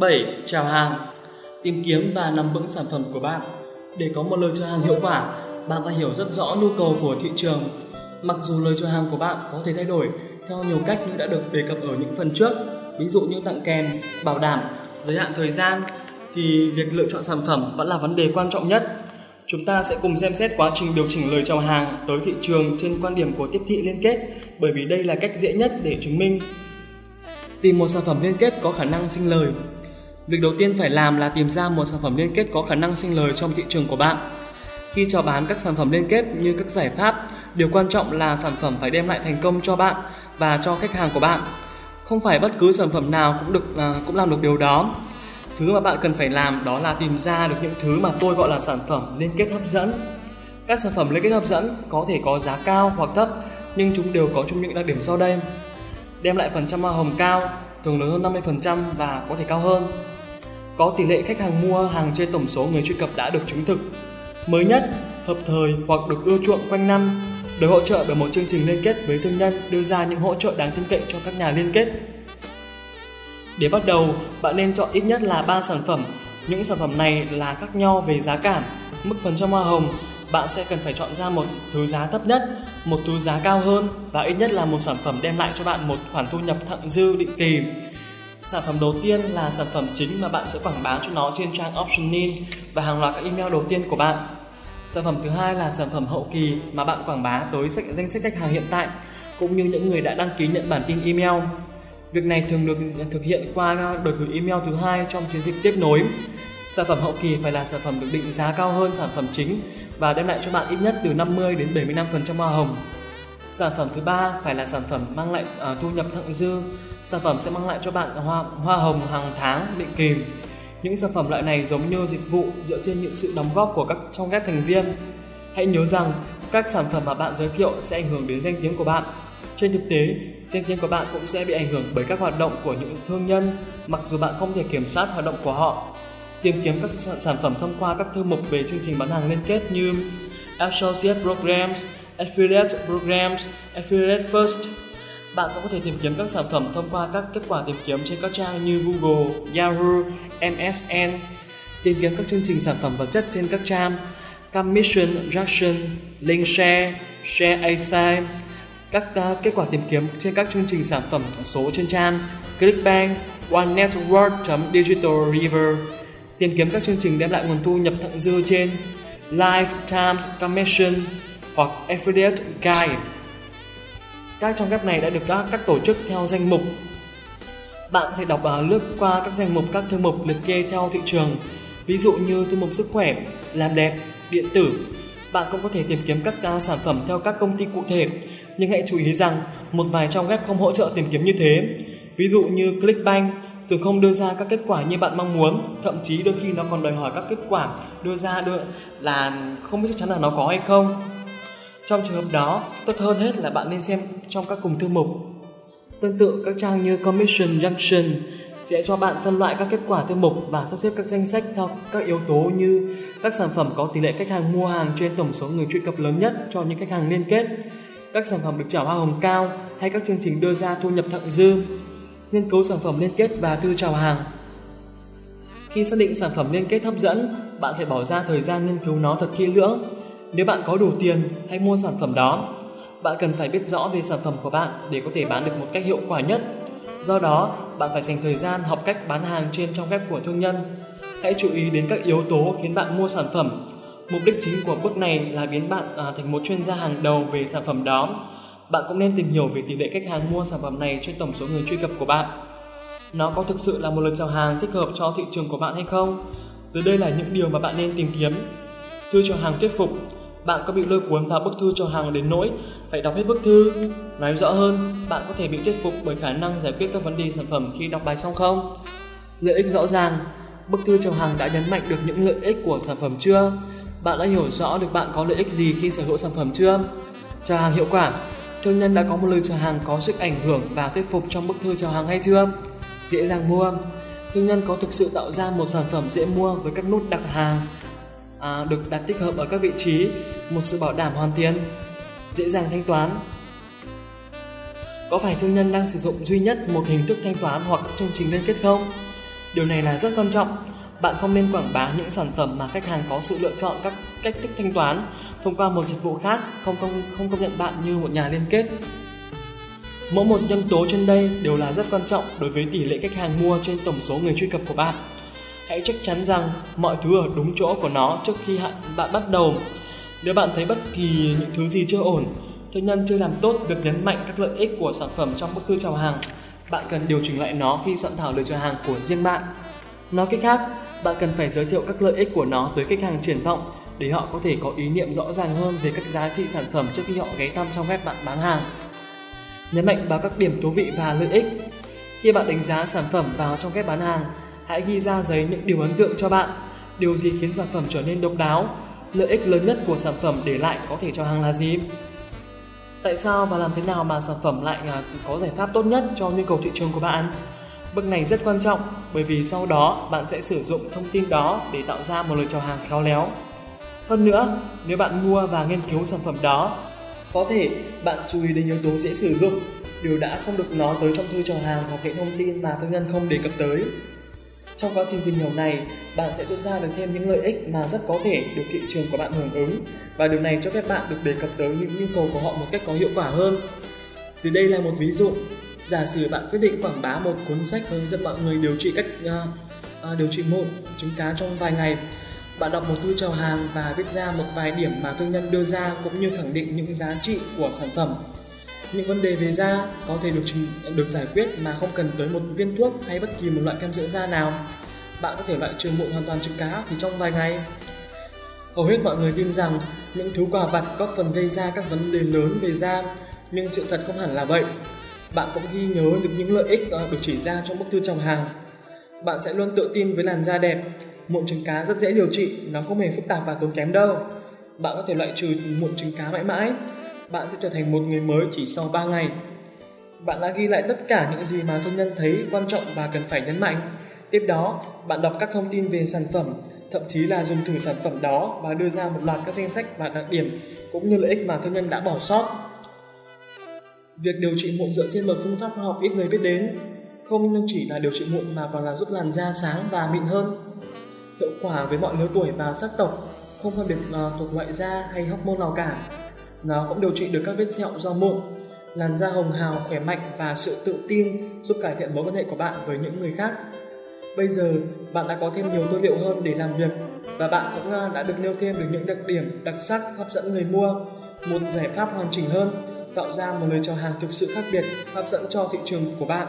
7. Chào hàng Tìm kiếm và nắm vững sản phẩm của bạn Để có một lời chào hàng hiệu quả, bạn phải hiểu rất rõ nhu cầu của thị trường. Mặc dù lời chào hàng của bạn có thể thay đổi theo nhiều cách như đã được đề cập ở những phần trước, ví dụ như tặng kèm, bảo đảm, giới hạn thời gian, thì việc lựa chọn sản phẩm vẫn là vấn đề quan trọng nhất. Chúng ta sẽ cùng xem xét quá trình điều chỉnh lời chào hàng tới thị trường trên quan điểm của tiếp thị liên kết, bởi vì đây là cách dễ nhất để chứng minh. Tìm một sản phẩm liên kết có khả năng sinh lời. Việc đầu tiên phải làm là tìm ra một sản phẩm liên kết có khả năng sinh lời trong thị trường của bạn. Khi chào bán các sản phẩm liên kết như các giải pháp, điều quan trọng là sản phẩm phải đem lại thành công cho bạn và cho khách hàng của bạn. Không phải bất cứ sản phẩm nào cũng được à, cũng làm được điều đó. Thứ mà bạn cần phải làm đó là tìm ra được những thứ mà tôi gọi là sản phẩm liên kết hấp dẫn. Các sản phẩm liên kết hấp dẫn có thể có giá cao hoặc thấp, nhưng chúng đều có chung những đặc điểm sau đây. Đem lại phần trăm hoa hồng cao, thường lớn hơn 50% và có thể cao hơn. Có tỷ lệ khách hàng mua hàng trên tổng số người truy cập đã được chứng thực. Mới nhất, hợp thời hoặc được ưa chuộng quanh năm, được hỗ trợ bởi một chương trình liên kết với thương nhân đưa ra những hỗ trợ đáng tin cậy cho các nhà liên kết. Để bắt đầu, bạn nên chọn ít nhất là 3 sản phẩm. Những sản phẩm này là khác nhau về giá cả, mức phần trăm hoa hồng. Bạn sẽ cần phải chọn ra một thứ giá thấp nhất, một thứ giá cao hơn và ít nhất là một sản phẩm đem lại cho bạn một khoản thu nhập thặng dư định kỳ. Sản phẩm đầu tiên là sản phẩm chính mà bạn sẽ quảng bá cho nó trên trang Optionin và hàng loạt các email đầu tiên của bạn. Sản phẩm thứ hai là sản phẩm hậu kỳ mà bạn quảng bá tới danh sách khách hàng hiện tại, cũng như những người đã đăng ký nhận bản tin email. Việc này thường được thực hiện qua đợt gửi email thứ hai trong chiến dịch tiếp nối. Sản phẩm hậu kỳ phải là sản phẩm được định giá cao hơn sản phẩm chính và đem lại cho bạn ít nhất từ 50 đến 75% hoa hồng. Sản phẩm thứ ba phải là sản phẩm mang lại uh, thu nhập thặng dư. Sản phẩm sẽ mang lại cho bạn hoa hoa hồng hàng tháng định kỳ. Những sản phẩm loại này giống như dịch vụ dựa trên những sự đóng góp của các trong ghép thành viên. Hãy nhớ rằng các sản phẩm mà bạn giới thiệu sẽ ảnh hưởng đến danh tiếng của bạn trên thực tế, danh tiếng của bạn cũng sẽ bị ảnh hưởng bởi các hoạt động của những thương nhân, mặc dù bạn không thể kiểm soát hoạt động của họ. Tìm kiếm các sản phẩm thông qua các thư mục về chương trình bán hàng liên kết như Associate Programs, Affiliate Programs, Affiliate First. Bạn cũng có thể tìm kiếm các sản phẩm thông qua các kết quả tìm kiếm trên các trang như Google, Yahoo, MSN. Tìm kiếm các chương trình sản phẩm vật chất trên các trang Commission Junction, Link Share, Share các uh, kết quả tìm kiếm trên các chương trình sản phẩm số trên trang Clickbank, OneNetwork.Digital River, tìm kiếm các chương trình đem lại nguồn thu nhập thặng dư trên Lifetime Commission hoặc Affiliate Guide. Các trang web này đã được các, các tổ chức theo danh mục. Bạn có thể đọc uh, lướt qua các danh mục các thư mục liệt kê theo thị trường, ví dụ như thư mục sức khỏe, làm đẹp, điện tử. Bạn cũng có thể tìm kiếm các uh, sản phẩm theo các công ty cụ thể nhưng hãy chú ý rằng một vài trang web không hỗ trợ tìm kiếm như thế. Ví dụ như Clickbank thường không đưa ra các kết quả như bạn mong muốn, thậm chí đôi khi nó còn đòi hỏi các kết quả đưa ra đưa là không biết chắc chắn là nó có hay không. Trong trường hợp đó, tốt hơn hết là bạn nên xem trong các cùng thư mục. Tương tự các trang như Commission Junction sẽ cho bạn phân loại các kết quả thư mục và sắp xếp các danh sách theo các yếu tố như các sản phẩm có tỷ lệ khách hàng mua hàng trên tổng số người truy cập lớn nhất cho những khách hàng liên kết các sản phẩm được trả hoa hồng cao hay các chương trình đưa ra thu nhập thặng dư, nghiên cứu sản phẩm liên kết và thư chào hàng. Khi xác định sản phẩm liên kết hấp dẫn, bạn phải bỏ ra thời gian nghiên cứu nó thật kỹ lưỡng. Nếu bạn có đủ tiền, hãy mua sản phẩm đó. Bạn cần phải biết rõ về sản phẩm của bạn để có thể bán được một cách hiệu quả nhất. Do đó, bạn phải dành thời gian học cách bán hàng trên trang web của thương nhân. Hãy chú ý đến các yếu tố khiến bạn mua sản phẩm Mục đích chính của bước này là biến bạn à, thành một chuyên gia hàng đầu về sản phẩm đó. Bạn cũng nên tìm hiểu về tỷ lệ khách hàng mua sản phẩm này trên tổng số người truy cập của bạn. Nó có thực sự là một lời chào hàng thích hợp cho thị trường của bạn hay không? Dưới đây là những điều mà bạn nên tìm kiếm. Thư chào hàng thuyết phục. Bạn có bị lôi cuốn vào bức thư chào hàng đến nỗi phải đọc hết bức thư? Nói rõ hơn, bạn có thể bị thuyết phục bởi khả năng giải quyết các vấn đề sản phẩm khi đọc bài xong không? Lợi ích rõ ràng, bức thư chào hàng đã nhấn mạnh được những lợi ích của sản phẩm chưa? Bạn đã hiểu rõ được bạn có lợi ích gì khi sở hữu sản phẩm chưa? Chào hàng hiệu quả Thương nhân đã có một lời chào hàng có sức ảnh hưởng và thuyết phục trong bức thư chào hàng hay chưa? Dễ dàng mua Thương nhân có thực sự tạo ra một sản phẩm dễ mua với các nút đặt hàng à, được đặt tích hợp ở các vị trí, một sự bảo đảm hoàn tiền, dễ dàng thanh toán. Có phải thương nhân đang sử dụng duy nhất một hình thức thanh toán hoặc các chương trình liên kết không? Điều này là rất quan trọng. Bạn không nên quảng bá những sản phẩm mà khách hàng có sự lựa chọn các cách thức thanh toán thông qua một dịch vụ khác không công không công nhận bạn như một nhà liên kết. Mỗi một nhân tố trên đây đều là rất quan trọng đối với tỷ lệ khách hàng mua trên tổng số người truy cập của bạn. Hãy chắc chắn rằng mọi thứ ở đúng chỗ của nó trước khi bạn bắt đầu. Nếu bạn thấy bất kỳ những thứ gì chưa ổn, thương nhân chưa làm tốt việc nhấn mạnh các lợi ích của sản phẩm trong bức thư chào hàng, bạn cần điều chỉnh lại nó khi soạn thảo lời chào hàng của riêng bạn. Nói cách khác, bạn cần phải giới thiệu các lợi ích của nó tới khách hàng triển vọng để họ có thể có ý niệm rõ ràng hơn về các giá trị sản phẩm trước khi họ ghé thăm trong web bạn bán hàng. Nhấn mạnh vào các điểm thú vị và lợi ích. Khi bạn đánh giá sản phẩm vào trong web bán hàng, hãy ghi ra giấy những điều ấn tượng cho bạn. Điều gì khiến sản phẩm trở nên độc đáo? Lợi ích lớn nhất của sản phẩm để lại có thể cho hàng là gì? Tại sao và làm thế nào mà sản phẩm lại à, có giải pháp tốt nhất cho nhu cầu thị trường của bạn? Bước này rất quan trọng bởi vì sau đó bạn sẽ sử dụng thông tin đó để tạo ra một lời chào hàng khéo léo. Hơn nữa, nếu bạn mua và nghiên cứu sản phẩm đó, có thể bạn chú ý đến yếu tố dễ sử dụng, điều đã không được nói tới trong thư chào hàng hoặc những thông tin mà thương nhân không đề cập tới. Trong quá trình tìm hiểu này, bạn sẽ rút ra được thêm những lợi ích mà rất có thể được thị trường của bạn hưởng ứng và điều này cho phép bạn được đề cập tới những nhu cầu của họ một cách có hiệu quả hơn. Dưới đây là một ví dụ. Giả sử bạn quyết định quảng bá một cuốn sách hướng dẫn mọi người điều trị cách uh, uh, điều trị mụn trứng cá trong vài ngày. Bạn đọc một thư chào hàng và viết ra một vài điểm mà thương nhân đưa ra cũng như khẳng định những giá trị của sản phẩm những vấn đề về da có thể được được giải quyết mà không cần tới một viên thuốc hay bất kỳ một loại kem dưỡng da nào. Bạn có thể loại trừ mụn hoàn toàn trứng cá thì trong vài ngày. Hầu hết mọi người tin rằng những thứ quà vặt có phần gây ra các vấn đề lớn về da, nhưng sự thật không hẳn là vậy. Bạn cũng ghi nhớ được những lợi ích được chỉ ra trong bức thư trồng hàng. Bạn sẽ luôn tự tin với làn da đẹp. Mụn trứng cá rất dễ điều trị, nó không hề phức tạp và tốn kém đâu. Bạn có thể loại trừ mụn trứng cá mãi mãi bạn sẽ trở thành một người mới chỉ sau 3 ngày. Bạn đã ghi lại tất cả những gì mà thương nhân thấy quan trọng và cần phải nhấn mạnh. Tiếp đó, bạn đọc các thông tin về sản phẩm, thậm chí là dùng thử sản phẩm đó và đưa ra một loạt các danh sách và đặc điểm cũng như lợi ích mà thương nhân đã bỏ sót. Việc điều trị mụn dựa trên một phương pháp khoa học ít người biết đến, không chỉ là điều trị mụn mà còn là giúp làn da sáng và mịn hơn. Hiệu quả với mọi lứa tuổi và sắc tộc, không phân biệt uh, thuộc loại da hay hormone nào cả. Nó cũng điều trị được các vết sẹo do mụn, làn da hồng hào, khỏe mạnh và sự tự tin giúp cải thiện mối quan hệ của bạn với những người khác. Bây giờ, bạn đã có thêm nhiều tư liệu hơn để làm việc và bạn cũng à, đã được nêu thêm được những đặc điểm, đặc sắc hấp dẫn người mua, một giải pháp hoàn chỉnh hơn, tạo ra một lời chào hàng thực sự khác biệt, hấp dẫn cho thị trường của bạn.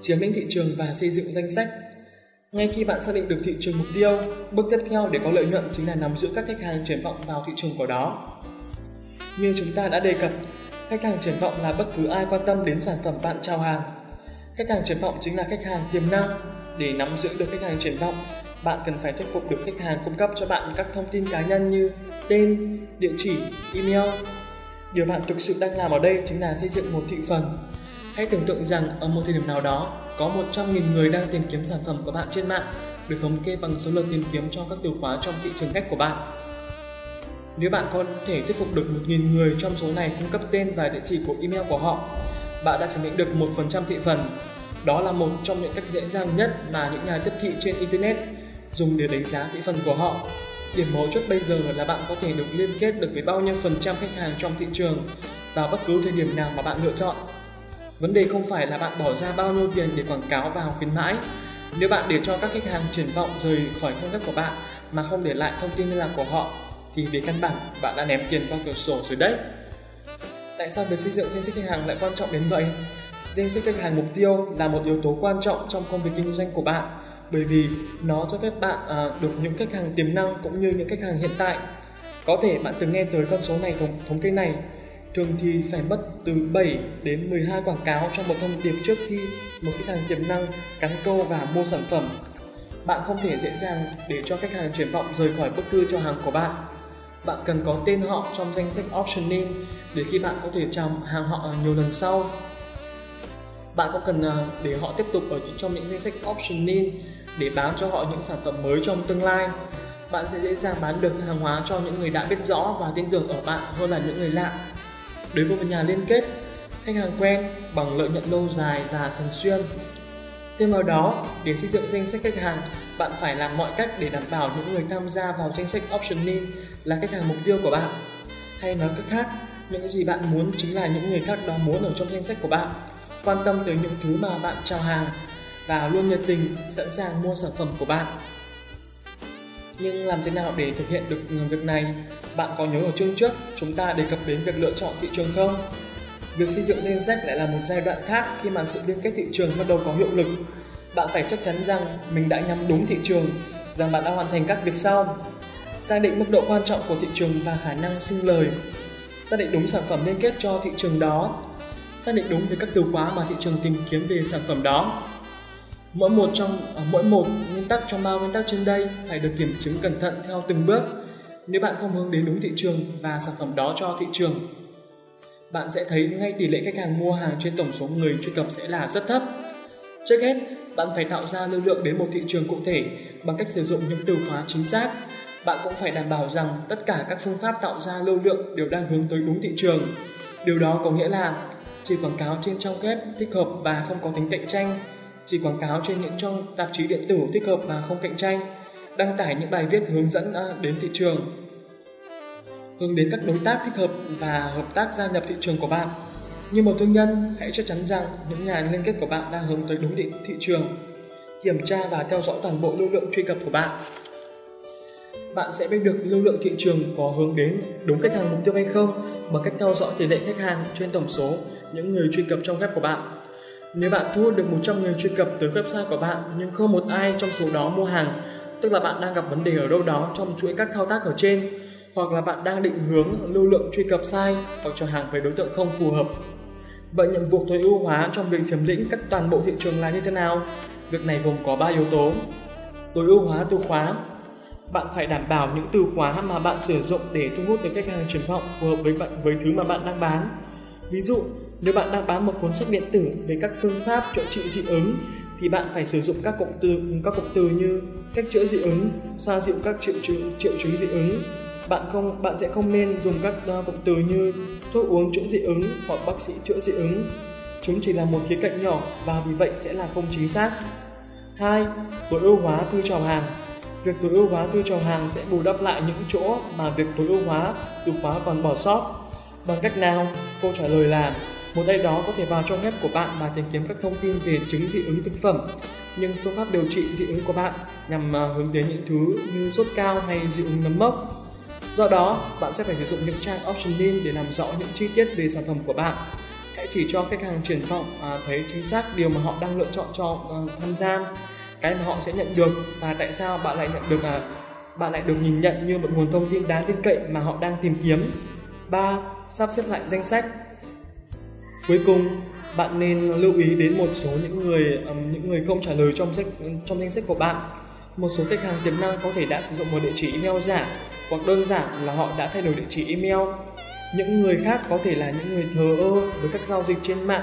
Chiếm lĩnh thị trường và xây dựng danh sách ngay khi bạn xác định được thị trường mục tiêu, bước tiếp theo để có lợi nhuận chính là nắm giữ các khách hàng triển vọng vào thị trường của đó. Như chúng ta đã đề cập, khách hàng triển vọng là bất cứ ai quan tâm đến sản phẩm bạn chào hàng. Khách hàng triển vọng chính là khách hàng tiềm năng. Để nắm giữ được khách hàng triển vọng, bạn cần phải thuyết phục được khách hàng cung cấp cho bạn các thông tin cá nhân như tên, địa chỉ, email. Điều bạn thực sự đang làm ở đây chính là xây dựng một thị phần. Hãy tưởng tượng rằng ở một thời điểm nào đó, có 100.000 người đang tìm kiếm sản phẩm của bạn trên mạng, được thống kê bằng số lượt tìm kiếm cho các từ khóa trong thị trường khách của bạn. Nếu bạn có thể thuyết phục được 1.000 người trong số này cung cấp tên và địa chỉ của email của họ, bạn đã chiếm lĩnh được 1% thị phần. Đó là một trong những cách dễ dàng nhất mà những nhà tiếp thị trên Internet dùng để đánh giá thị phần của họ. Điểm mấu chốt bây giờ là bạn có thể được liên kết được với bao nhiêu phần trăm khách hàng trong thị trường vào bất cứ thời điểm nào mà bạn lựa chọn. Vấn đề không phải là bạn bỏ ra bao nhiêu tiền để quảng cáo vào khuyến mãi. Nếu bạn để cho các khách hàng triển vọng rời khỏi trang web của bạn mà không để lại thông tin liên lạc của họ thì về căn bản bạn đã ném tiền qua cửa sổ rồi đấy. Tại sao việc xây dựng danh sách khách hàng lại quan trọng đến vậy? Danh sách khách hàng mục tiêu là một yếu tố quan trọng trong công việc kinh doanh của bạn bởi vì nó cho phép bạn à, được những khách hàng tiềm năng cũng như những khách hàng hiện tại. Có thể bạn từng nghe tới con số này thống, thống kê này Thường thì phải mất từ 7 đến 12 quảng cáo trong một thông điệp trước khi một khách hàng tiềm năng cắn câu và mua sản phẩm. Bạn không thể dễ dàng để cho khách hàng triển vọng rời khỏi bức thư cho hàng của bạn. Bạn cần có tên họ trong danh sách optioning để khi bạn có thể chào hàng họ nhiều lần sau. Bạn cũng cần à, để họ tiếp tục ở trong những danh sách optioning để bán cho họ những sản phẩm mới trong tương lai. Bạn sẽ dễ dàng bán được hàng hóa cho những người đã biết rõ và tin tưởng ở bạn hơn là những người lạ Đối với một nhà liên kết, khách hàng quen bằng lợi nhuận lâu dài và thường xuyên. Thêm vào đó, để xây dựng danh sách khách hàng, bạn phải làm mọi cách để đảm bảo những người tham gia vào danh sách optioning là khách hàng mục tiêu của bạn. Hay nói cách khác, những gì bạn muốn chính là những người khác đó muốn ở trong danh sách của bạn. Quan tâm tới những thứ mà bạn chào hàng và luôn nhiệt tình, sẵn sàng mua sản phẩm của bạn. Nhưng làm thế nào để thực hiện được việc này? Bạn có nhớ ở chương trước chúng ta đề cập đến việc lựa chọn thị trường không? Việc xây dựng danh sách lại là một giai đoạn khác khi mà sự liên kết thị trường bắt đầu có hiệu lực. Bạn phải chắc chắn rằng mình đã nhắm đúng thị trường, rằng bạn đã hoàn thành các việc sau. Xác định mức độ quan trọng của thị trường và khả năng sinh lời. Xác định đúng sản phẩm liên kết cho thị trường đó. Xác định đúng về các từ khóa mà thị trường tìm kiếm về sản phẩm đó. Mỗi một trong à, mỗi một nguyên tắc trong ba nguyên tắc trên đây phải được kiểm chứng cẩn thận theo từng bước. Nếu bạn không hướng đến đúng thị trường và sản phẩm đó cho thị trường bạn sẽ thấy ngay tỷ lệ khách hàng mua hàng trên tổng số người truy cập sẽ là rất thấp. Trước hết, bạn phải tạo ra lưu lượng đến một thị trường cụ thể bằng cách sử dụng những từ khóa chính xác. Bạn cũng phải đảm bảo rằng tất cả các phương pháp tạo ra lưu lượng đều đang hướng tới đúng thị trường. Điều đó có nghĩa là chỉ quảng cáo trên trang web thích hợp và không có tính cạnh tranh, chỉ quảng cáo trên những trang tạp chí điện tử thích hợp và không cạnh tranh, đăng tải những bài viết hướng dẫn à, đến thị trường hướng đến các đối tác thích hợp và hợp tác gia nhập thị trường của bạn. Như một thương nhân, hãy chắc chắn rằng những nhà liên kết của bạn đang hướng tới đúng định thị trường. Kiểm tra và theo dõi toàn bộ lưu lượng truy cập của bạn. Bạn sẽ biết được lưu lượng thị trường có hướng đến đúng khách hàng mục tiêu hay không bằng cách theo dõi tỷ lệ khách hàng trên tổng số những người truy cập trong web của bạn. Nếu bạn thu hút được 100 người truy cập tới website của bạn nhưng không một ai trong số đó mua hàng, tức là bạn đang gặp vấn đề ở đâu đó trong chuỗi các thao tác ở trên hoặc là bạn đang định hướng lưu lượng truy cập sai hoặc cho hàng với đối tượng không phù hợp. Vậy nhiệm vụ tối ưu hóa trong việc chiếm lĩnh các toàn bộ thị trường là như thế nào? Việc này gồm có 3 yếu tố. Tối ưu hóa từ khóa. Bạn phải đảm bảo những từ khóa mà bạn sử dụng để thu hút được khách hàng triển vọng phù hợp với bạn với thứ mà bạn đang bán. Ví dụ, nếu bạn đang bán một cuốn sách điện tử về các phương pháp chữa trị dị ứng thì bạn phải sử dụng các cụm từ các cụm từ như cách chữa dị ứng, xoa dịu các triệu chứng triệu chứng dị ứng, bạn không bạn sẽ không nên dùng các uh, cụm từ như thuốc uống chữa dị ứng hoặc bác sĩ chữa dị ứng. Chúng chỉ là một khía cạnh nhỏ và vì vậy sẽ là không chính xác. Hai tối ưu hóa thư chào hàng. Việc tối ưu hóa thư chào hàng sẽ bù đắp lại những chỗ mà việc tối ưu hóa từ khóa còn bỏ sót. Bằng cách nào? Câu trả lời là một tay đó có thể vào trong web của bạn và tìm kiếm các thông tin về chứng dị ứng thực phẩm. Nhưng phương pháp điều trị dị ứng của bạn nhằm ờ, hướng đến những thứ như sốt cao hay dị ứng nấm mốc. Do đó, bạn sẽ phải sử dụng những trang option link để làm rõ những chi tiết về sản phẩm của bạn. Hãy chỉ cho khách hàng triển vọng à, thấy chính xác điều mà họ đang lựa chọn cho à, tham gia, cái mà họ sẽ nhận được và tại sao bạn lại nhận được à, bạn lại được nhìn nhận như một nguồn thông tin đáng tin cậy mà họ đang tìm kiếm. 3. Sắp xếp lại danh sách. Cuối cùng, bạn nên lưu ý đến một số những người à, những người không trả lời trong sách trong danh sách của bạn. Một số khách hàng tiềm năng có thể đã sử dụng một địa chỉ email giả hoặc đơn giản là họ đã thay đổi địa chỉ email. Những người khác có thể là những người thờ ơ với các giao dịch trên mạng,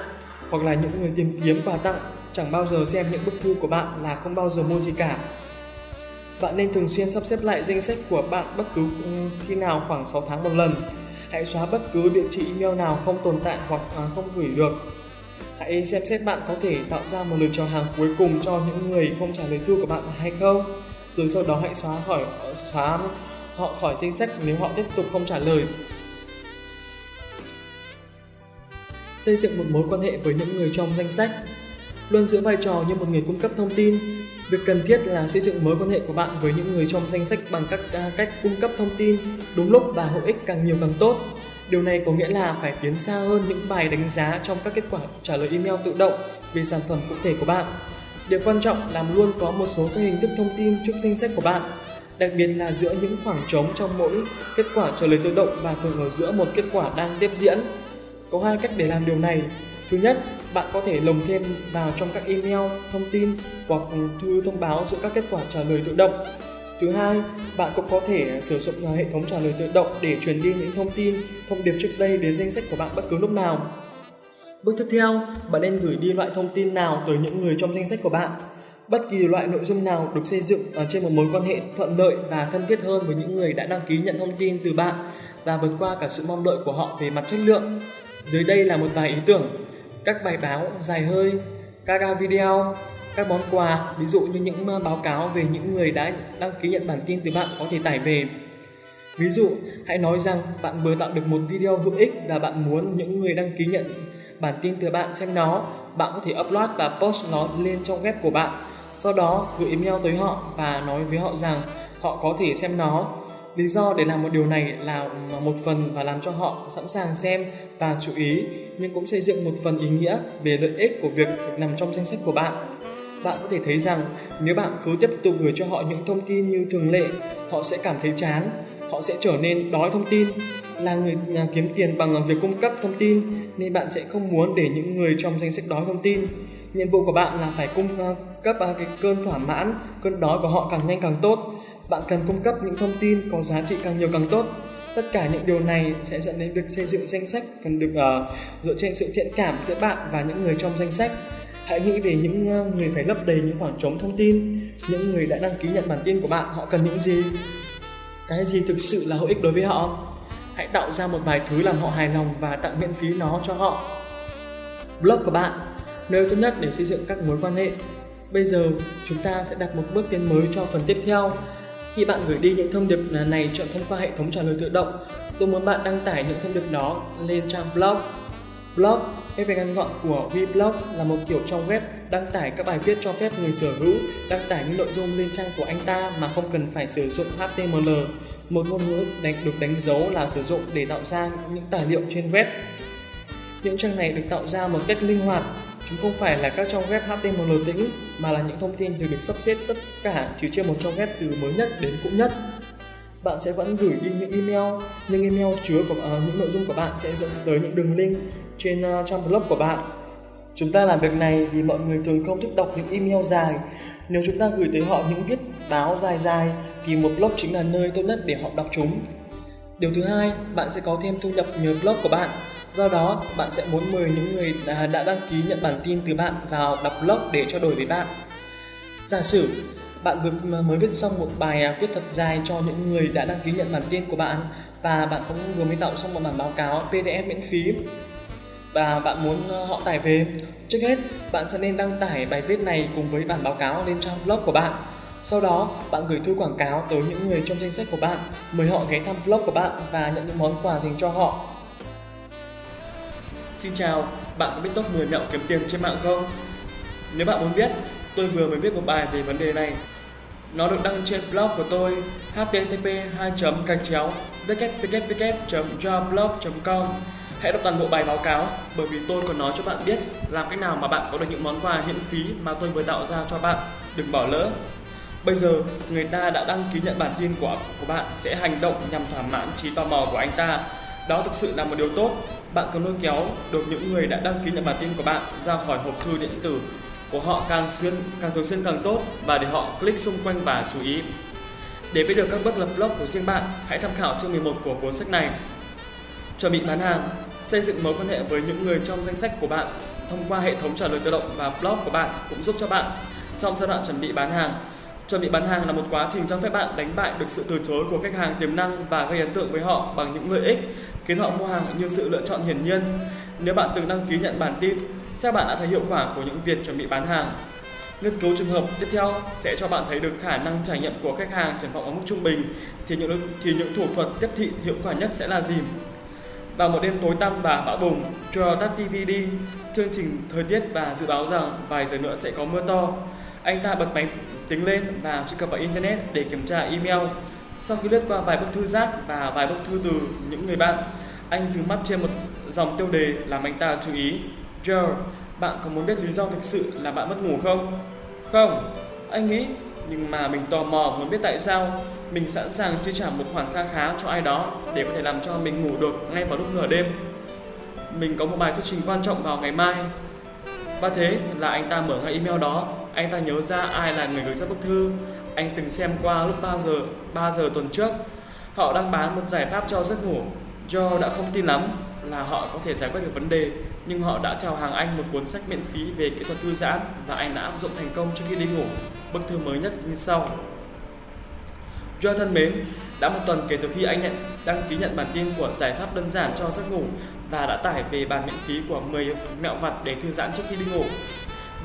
hoặc là những người tìm kiếm quà tặng, chẳng bao giờ xem những bức thư của bạn là không bao giờ mua gì cả. Bạn nên thường xuyên sắp xếp lại danh sách của bạn bất cứ khi nào khoảng 6 tháng một lần. Hãy xóa bất cứ địa chỉ email nào không tồn tại hoặc à, không gửi được. Hãy xem xét bạn có thể tạo ra một lời chào hàng cuối cùng cho những người không trả lời thư của bạn hay không. Rồi sau đó hãy xóa khỏi ờ, xóa họ khỏi danh sách nếu họ tiếp tục không trả lời. Xây dựng một mối quan hệ với những người trong danh sách Luôn giữ vai trò như một người cung cấp thông tin. Việc cần thiết là xây dựng mối quan hệ của bạn với những người trong danh sách bằng các à, cách cung cấp thông tin đúng lúc và hữu ích càng nhiều càng tốt. Điều này có nghĩa là phải tiến xa hơn những bài đánh giá trong các kết quả trả lời email tự động về sản phẩm cụ thể của bạn. Điều quan trọng là luôn có một số các hình thức thông tin trước danh sách của bạn đặc biệt là giữa những khoảng trống trong mỗi kết quả trả lời tự động và thường ở giữa một kết quả đang tiếp diễn. Có hai cách để làm điều này. Thứ nhất, bạn có thể lồng thêm vào trong các email, thông tin hoặc thư thông báo giữa các kết quả trả lời tự động. Thứ hai, bạn cũng có thể sử dụng hệ thống trả lời tự động để truyền đi những thông tin, thông điệp trước đây đến danh sách của bạn bất cứ lúc nào. Bước tiếp theo, bạn nên gửi đi loại thông tin nào tới những người trong danh sách của bạn bất kỳ loại nội dung nào được xây dựng ở trên một mối quan hệ thuận lợi và thân thiết hơn với những người đã đăng ký nhận thông tin từ bạn và vượt qua cả sự mong đợi của họ về mặt chất lượng. Dưới đây là một vài ý tưởng. Các bài báo dài hơi, các video, các món quà, ví dụ như những ờ, báo cáo về những người đã đăng ký nhận bản tin từ bạn có thể tải về. Ví dụ, hãy nói rằng bạn vừa tạo được một video hữu ích và bạn muốn những người đăng ký nhận bản tin từ bạn xem nó, bạn có thể upload và post nó lên trong web của bạn. Sau đó gửi email tới họ và nói với họ rằng họ có thể xem nó. Lý do để làm một điều này là một phần và làm cho họ sẵn sàng xem và chú ý, nhưng cũng xây dựng một phần ý nghĩa về lợi ích của việc nằm trong danh sách của bạn. Bạn có thể thấy rằng nếu bạn cứ tiếp tục gửi cho họ những thông tin như thường lệ, họ sẽ cảm thấy chán, họ sẽ trở nên đói thông tin là người kiếm tiền bằng việc cung cấp thông tin nên bạn sẽ không muốn để những người trong danh sách đói thông tin nhiệm vụ của bạn là phải cung cấp à cái cơn thỏa mãn cơn đói của họ càng nhanh càng tốt. Bạn cần cung cấp những thông tin có giá trị càng nhiều càng tốt. Tất cả những điều này sẽ dẫn đến việc xây dựng danh sách cần được uh, dựa trên sự thiện cảm giữa bạn và những người trong danh sách. Hãy nghĩ về những à, người phải lấp đầy những khoảng trống thông tin những người đã đăng ký nhận bản tin của bạn họ cần những gì? Cái gì thực sự là hữu ích đối với họ? Hãy tạo ra một vài thứ làm họ hài lòng và tặng miễn phí nó cho họ. Blog của bạn nơi tốt nhất để xây dựng các mối quan hệ bây giờ chúng ta sẽ đặt một bước tiến mới cho phần tiếp theo. Khi bạn gửi đi những thông điệp này chọn thông qua hệ thống trả lời tự động tôi muốn bạn đăng tải những thông điệp đó lên trang blog. Blog cái về ngắn gọn của WeBlog là một kiểu trang web đăng tải các bài viết cho phép người sở hữu đăng tải những nội dung lên trang của anh ta mà không cần phải sử dụng HTML, một ngôn ngữ đánh, được đánh dấu là sử dụng để tạo ra những tài liệu trên web. Những trang này được tạo ra một cách linh hoạt, chúng không phải là các trang web HTML tĩnh mà là những thông tin được được sắp xếp tất cả chỉ trên một trang web từ mới nhất đến cũ nhất. Bạn sẽ vẫn gửi đi những email nhưng email chứa của uh, những nội dung của bạn sẽ dẫn tới những đường link trên uh, trang blog của bạn. Chúng ta làm việc này vì mọi người thường không thích đọc những email dài. Nếu chúng ta gửi tới họ những viết báo dài dài thì một blog chính là nơi tốt nhất để họ đọc chúng. Điều thứ hai bạn sẽ có thêm thu nhập nhờ blog của bạn do đó bạn sẽ muốn mời những người đã, đã đăng ký nhận bản tin từ bạn vào đọc blog để trao đổi với bạn giả sử bạn vừa mới viết xong một bài à, viết thật dài cho những người đã đăng ký nhận bản tin của bạn và bạn cũng vừa mới tạo xong một bản báo cáo PDF miễn phí và bạn muốn ờ, họ tải về. Trước hết, bạn sẽ nên đăng tải bài viết này cùng với bản báo cáo lên trang blog của bạn. Sau đó, bạn gửi thư quảng cáo tới những người trong danh sách của bạn, mời họ ghé thăm blog của bạn và nhận những món quà dành cho họ. Xin chào, bạn có biết top 10 mẹo kiếm tiền trên mạng không? Nếu bạn muốn biết, tôi vừa mới viết một bài về vấn đề này nó được đăng trên blog của tôi http 2 gạch chéo www com Hãy đọc toàn bộ bài báo cáo bởi vì tôi còn nói cho bạn biết làm cách nào mà bạn có được những món quà miễn phí mà tôi vừa tạo ra cho bạn. Đừng bỏ lỡ. Bây giờ, người ta đã đăng ký nhận bản tin của của bạn sẽ hành động nhằm thỏa mãn trí tò mò của anh ta. Đó thực sự là một điều tốt. Bạn cần lôi kéo được những người đã đăng ký nhận bản tin của bạn ra khỏi hộp thư điện tử của họ càng xuyên càng thường xuyên càng tốt và để họ click xung quanh và chú ý. Để biết được các bước lập blog của riêng bạn, hãy tham khảo chương 11 của cuốn sách này. Chuẩn bị bán hàng, xây dựng mối quan hệ với những người trong danh sách của bạn thông qua hệ thống trả lời tự động và blog của bạn cũng giúp cho bạn trong giai đoạn chuẩn bị bán hàng. Chuẩn bị bán hàng là một quá trình cho phép bạn đánh bại được sự từ chối của khách hàng tiềm năng và gây ấn tượng với họ bằng những lợi ích khiến họ mua hàng như sự lựa chọn hiển nhiên. Nếu bạn từng đăng ký nhận bản tin chắc bạn đã thấy hiệu quả của những việc chuẩn bị bán hàng. Nghiên cứu trường hợp tiếp theo sẽ cho bạn thấy được khả năng trải nghiệm của khách hàng triển vọng ở mức trung bình thì những thì những thủ thuật tiếp thị hiệu quả nhất sẽ là gì? Vào một đêm tối tăm và bão bùng, Joel tắt TV đi, chương trình thời tiết và dự báo rằng vài giờ nữa sẽ có mưa to. Anh ta bật máy tính lên và truy cập vào Internet để kiểm tra email. Sau khi lướt qua vài bức thư rác và vài bức thư từ những người bạn, anh dừng mắt trên một dòng tiêu đề làm anh ta chú ý. Joe, bạn có muốn biết lý do thực sự là bạn mất ngủ không? Không, anh nghĩ, nhưng mà mình tò mò muốn biết tại sao mình sẵn sàng chi trả một khoản kha khá cho ai đó để có thể làm cho mình ngủ được ngay vào lúc nửa đêm. Mình có một bài thuyết trình quan trọng vào ngày mai. Và thế là anh ta mở ngay email đó, anh ta nhớ ra ai là người gửi ra bức thư. Anh từng xem qua lúc 3 giờ, 3 giờ tuần trước. Họ đang bán một giải pháp cho giấc ngủ. Joe đã không tin lắm là họ có thể giải quyết được vấn đề nhưng họ đã chào hàng anh một cuốn sách miễn phí về kỹ thuật thư giãn và anh đã áp dụng thành công trước khi đi ngủ. Bức thư mới nhất như sau. Joe thân mến, đã một tuần kể từ khi anh nhận đăng ký nhận bản tin của giải pháp đơn giản cho giấc ngủ và đã tải về bản miễn phí của 10 mẹo vặt để thư giãn trước khi đi ngủ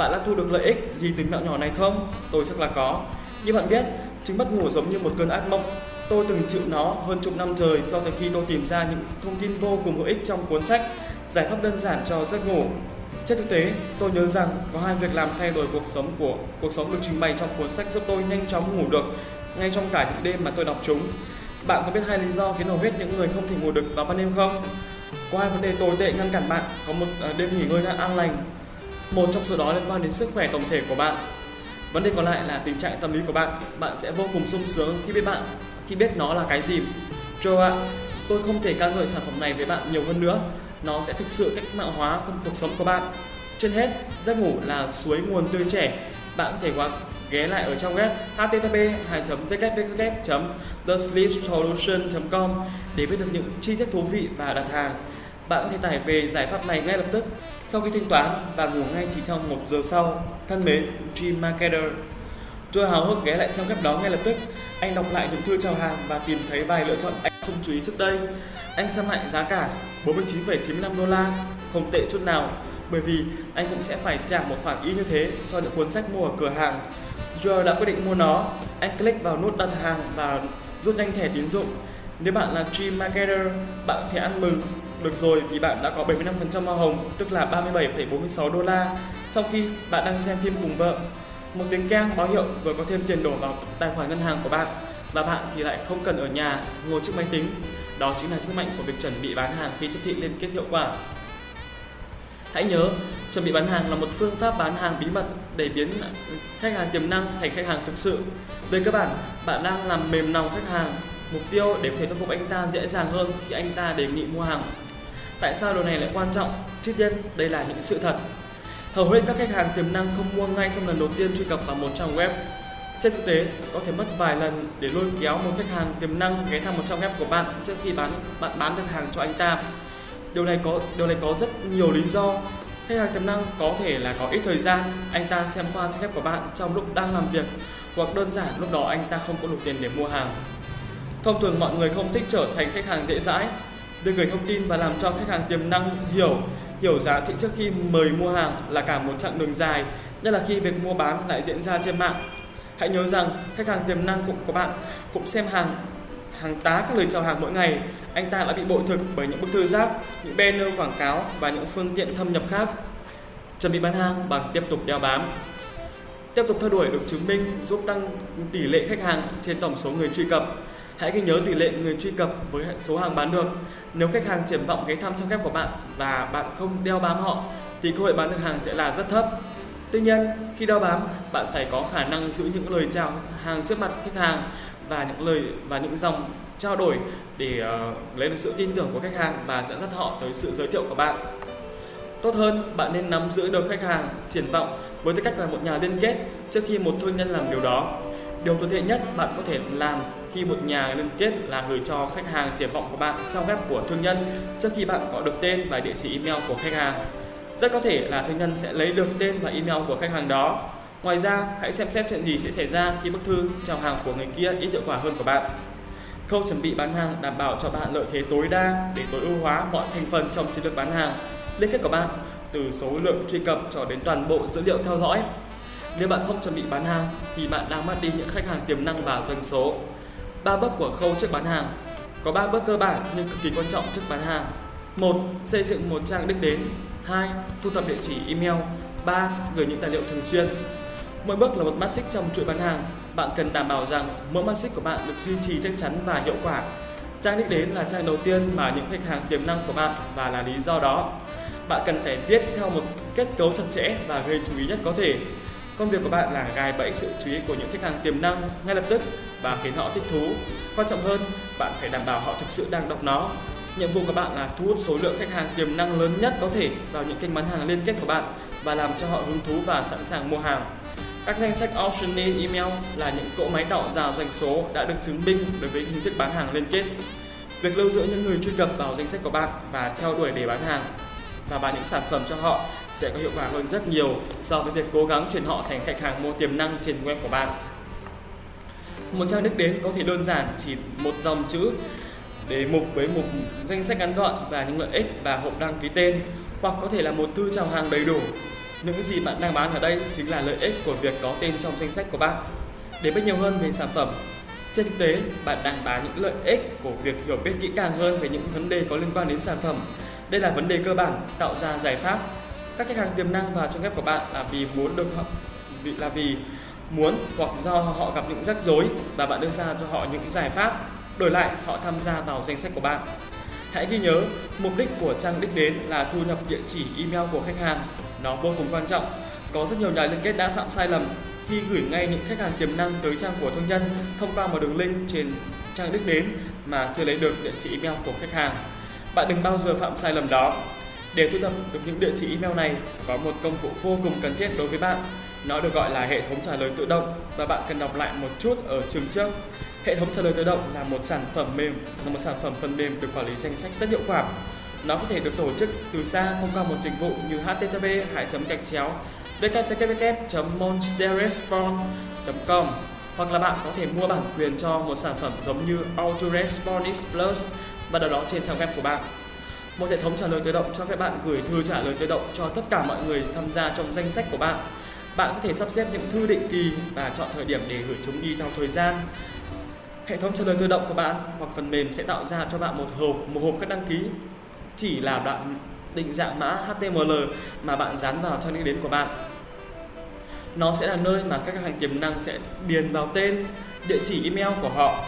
bạn đã thu được lợi ích gì từ mẹo nhỏ này không? Tôi chắc là có. Như bạn biết, chứng mất ngủ giống như một cơn ác mộng. Tôi từng chịu nó hơn chục năm trời cho tới khi tôi tìm ra những thông tin vô cùng hữu ích trong cuốn sách Giải pháp đơn giản cho giấc ngủ. Trên thực tế, tôi nhớ rằng có hai việc làm thay đổi cuộc sống của cuộc sống được trình bày trong cuốn sách giúp tôi nhanh chóng ngủ được ngay trong cả những đêm mà tôi đọc chúng. Bạn có biết hai lý do khiến hầu hết những người không thể ngủ được vào ban đêm không? Có hai vấn đề tồi tệ ngăn cản bạn có một ờ, đêm nghỉ ngơi an lành. Một trong số đó liên quan đến sức khỏe tổng thể của bạn. Vấn đề còn lại là tình trạng tâm lý của bạn. Bạn sẽ vô cùng sung sướng khi biết bạn khi biết nó là cái gì. Joe ạ, tôi không thể ca ngợi sản phẩm này với bạn nhiều hơn nữa. Nó sẽ thực sự cách mạng hóa cuộc sống của bạn. Trên hết, giấc ngủ là suối nguồn tươi trẻ. Bạn có thể qua ghé lại ở trong web http 2 www thesleepsolution com để biết được những chi tiết thú vị và đặt hàng. Bạn có thể tải về giải pháp này ngay lập tức sau khi thanh toán và ngủ ngay chỉ trong một giờ sau. Thân mến, Dream Marketer. Tôi hào hức ghé lại trong web đó ngay lập tức. Anh đọc lại những thư chào hàng và tìm thấy vài lựa chọn anh không chú ý trước đây. Anh xem lại giá cả 49,95 đô la, không tệ chút nào bởi vì anh cũng sẽ phải trả một khoản y như thế cho những cuốn sách mua ở cửa hàng. joe đã quyết định mua nó. Anh click vào nút đặt hàng và rút nhanh thẻ tín dụng. Nếu bạn là Dream Marketer, bạn có thể ăn mừng được rồi vì bạn đã có 75% hoa hồng, tức là 37,46 đô la, trong khi bạn đang xem phim cùng vợ. Một tiếng keng báo hiệu vừa có thêm tiền đổ vào tài khoản ngân hàng của bạn và bạn thì lại không cần ở nhà ngồi trước máy tính. Đó chính là sức mạnh của việc chuẩn bị bán hàng khi tiếp thị liên kết hiệu quả. Hãy nhớ, chuẩn bị bán hàng là một phương pháp bán hàng bí mật để biến khách hàng tiềm năng thành khách hàng thực sự. Về cơ bản, bạn đang làm mềm lòng khách hàng, mục tiêu để có thể thuyết phục anh ta dễ dàng hơn khi anh ta đề nghị mua hàng. Tại sao điều này lại quan trọng? Trước tiên, đây là những sự thật. Hầu hết các khách hàng tiềm năng không mua ngay trong lần đầu tiên truy cập vào một trang web. Trên thực tế, có thể mất vài lần để lôi kéo một khách hàng tiềm năng ghé thăm một trang web của bạn trước khi bán bạn bán được hàng cho anh ta. Điều này có điều này có rất nhiều lý do. Khách hàng tiềm năng có thể là có ít thời gian, anh ta xem qua trang web của bạn trong lúc đang làm việc hoặc đơn giản lúc đó anh ta không có đủ tiền để mua hàng. Thông thường mọi người không thích trở thành khách hàng dễ dãi. Việc gửi thông tin và làm cho khách hàng tiềm năng hiểu hiểu giá trị trước khi mời mua hàng là cả một chặng đường dài, nhất là khi việc mua bán lại diễn ra trên mạng. Hãy nhớ rằng khách hàng tiềm năng cũng của bạn cũng xem hàng hàng tá các lời chào hàng mỗi ngày, anh ta đã bị bội thực bởi những bức thư rác, những banner quảng cáo và những phương tiện thâm nhập khác. Chuẩn bị bán hàng bằng tiếp tục đeo bám. Tiếp tục theo đuổi được chứng minh giúp tăng tỷ lệ khách hàng trên tổng số người truy cập. Hãy ghi nhớ tỷ lệ người truy cập với số hàng bán được. Nếu khách hàng triển vọng ghé thăm trang web của bạn và bạn không đeo bám họ thì cơ hội bán được hàng sẽ là rất thấp. Tuy nhiên, khi đeo bám, bạn phải có khả năng giữ những lời chào hàng trước mặt khách hàng và những lời và những dòng trao đổi để uh, lấy được sự tin tưởng của khách hàng và dẫn dắt họ tới sự giới thiệu của bạn. Tốt hơn, bạn nên nắm giữ được khách hàng triển vọng với tư cách là một nhà liên kết trước khi một thương nhân làm điều đó. Điều tồi tệ nhất bạn có thể làm khi một nhà liên kết là gửi cho khách hàng triển vọng của bạn trong web của thương nhân trước khi bạn có được tên và địa chỉ email của khách hàng. Rất có thể là thương nhân sẽ lấy được tên và email của khách hàng đó Ngoài ra, hãy xem xét chuyện gì sẽ xảy ra khi bức thư chào hàng của người kia ít hiệu quả hơn của bạn. Khâu chuẩn bị bán hàng đảm bảo cho bạn lợi thế tối đa để tối ưu hóa mọi thành phần trong chiến lược bán hàng. Liên kết của bạn từ số lượng truy cập cho đến toàn bộ dữ liệu theo dõi. Nếu bạn không chuẩn bị bán hàng thì bạn đang mất đi những khách hàng tiềm năng và doanh số. Ba bước của khâu trước bán hàng. Có 3 bước cơ bản nhưng cực kỳ quan trọng trước bán hàng. 1. Xây dựng một trang đích đến. 2. Thu thập địa chỉ email. 3. Gửi những tài liệu thường xuyên. Mỗi bước là một mắt xích trong chuỗi bán hàng. Bạn cần đảm bảo rằng mỗi mắt xích của bạn được duy trì chắc chắn và hiệu quả. Trang đích đến là trang đầu tiên mà những khách hàng tiềm năng của bạn và là lý do đó. Bạn cần phải viết theo một kết cấu chặt chẽ và gây chú ý nhất có thể. Công việc của bạn là gài bẫy sự chú ý của những khách hàng tiềm năng ngay lập tức và khiến họ thích thú. Quan trọng hơn, bạn phải đảm bảo họ thực sự đang đọc nó. Nhiệm vụ của bạn là thu hút số lượng khách hàng tiềm năng lớn nhất có thể vào những kênh bán hàng liên kết của bạn và làm cho họ hứng thú và sẵn sàng mua hàng. Các danh sách auctioning email là những cỗ máy tạo ra doanh số đã được chứng minh đối với hình thức bán hàng liên kết. Việc lưu giữ những người truy cập vào danh sách của bạn và theo đuổi để bán hàng và bán những sản phẩm cho họ sẽ có hiệu quả hơn rất nhiều so với việc cố gắng chuyển họ thành khách hàng mua tiềm năng trên web của bạn. Một trang đích đến có thể đơn giản chỉ một dòng chữ để mục với mục danh sách ngắn gọn và những lợi ích và hộp đăng ký tên hoặc có thể là một thư chào hàng đầy đủ Những gì bạn đang bán ở đây chính là lợi ích của việc có tên trong danh sách của bạn. Để biết nhiều hơn về sản phẩm, trên thực tế, bạn đang bán những lợi ích của việc hiểu biết kỹ càng hơn về những vấn đề có liên quan đến sản phẩm. Đây là vấn đề cơ bản tạo ra giải pháp. Các khách hàng tiềm năng vào trong web của bạn là vì muốn được họ là vì muốn hoặc do họ gặp những rắc rối và bạn đưa ra cho họ những giải pháp. Đổi lại, họ tham gia vào danh sách của bạn. Hãy ghi nhớ, mục đích của trang đích đến là thu nhập địa chỉ email của khách hàng. Nó vô cùng quan trọng. Có rất nhiều nhà liên kết đã phạm sai lầm khi gửi ngay những khách hàng tiềm năng tới trang của thương nhân thông qua một đường link trên trang đích đến mà chưa lấy được địa chỉ email của khách hàng. Bạn đừng bao giờ phạm sai lầm đó. Để thu thập được những địa chỉ email này, có một công cụ vô cùng cần thiết đối với bạn. Nó được gọi là hệ thống trả lời tự động và bạn cần đọc lại một chút ở trường trước. Hệ thống trả lời tự động là một sản phẩm mềm, là một sản phẩm phần mềm được quản lý danh sách rất hiệu quả. Nó có thể được tổ chức từ xa thông qua một dịch vụ như http 2 gạch chéo www.monsterrespond.com hoặc là bạn có thể mua bản quyền cho một sản phẩm giống như Autorespondix Plus và đặt đó trên trang web của bạn. Một hệ thống trả lời tự động cho phép bạn gửi thư trả lời tự động cho tất cả mọi người tham gia trong danh sách của bạn. Bạn có thể sắp xếp những thư định kỳ và chọn thời điểm để gửi chúng đi theo thời gian. Hệ thống trả lời tự động của bạn hoặc phần mềm sẽ tạo ra cho bạn một hộp một hộp các đăng ký chỉ là đoạn định dạng mã HTML mà bạn dán vào cho những đến của bạn nó sẽ là nơi mà các khách hàng tiềm năng sẽ điền vào tên, địa chỉ email của họ.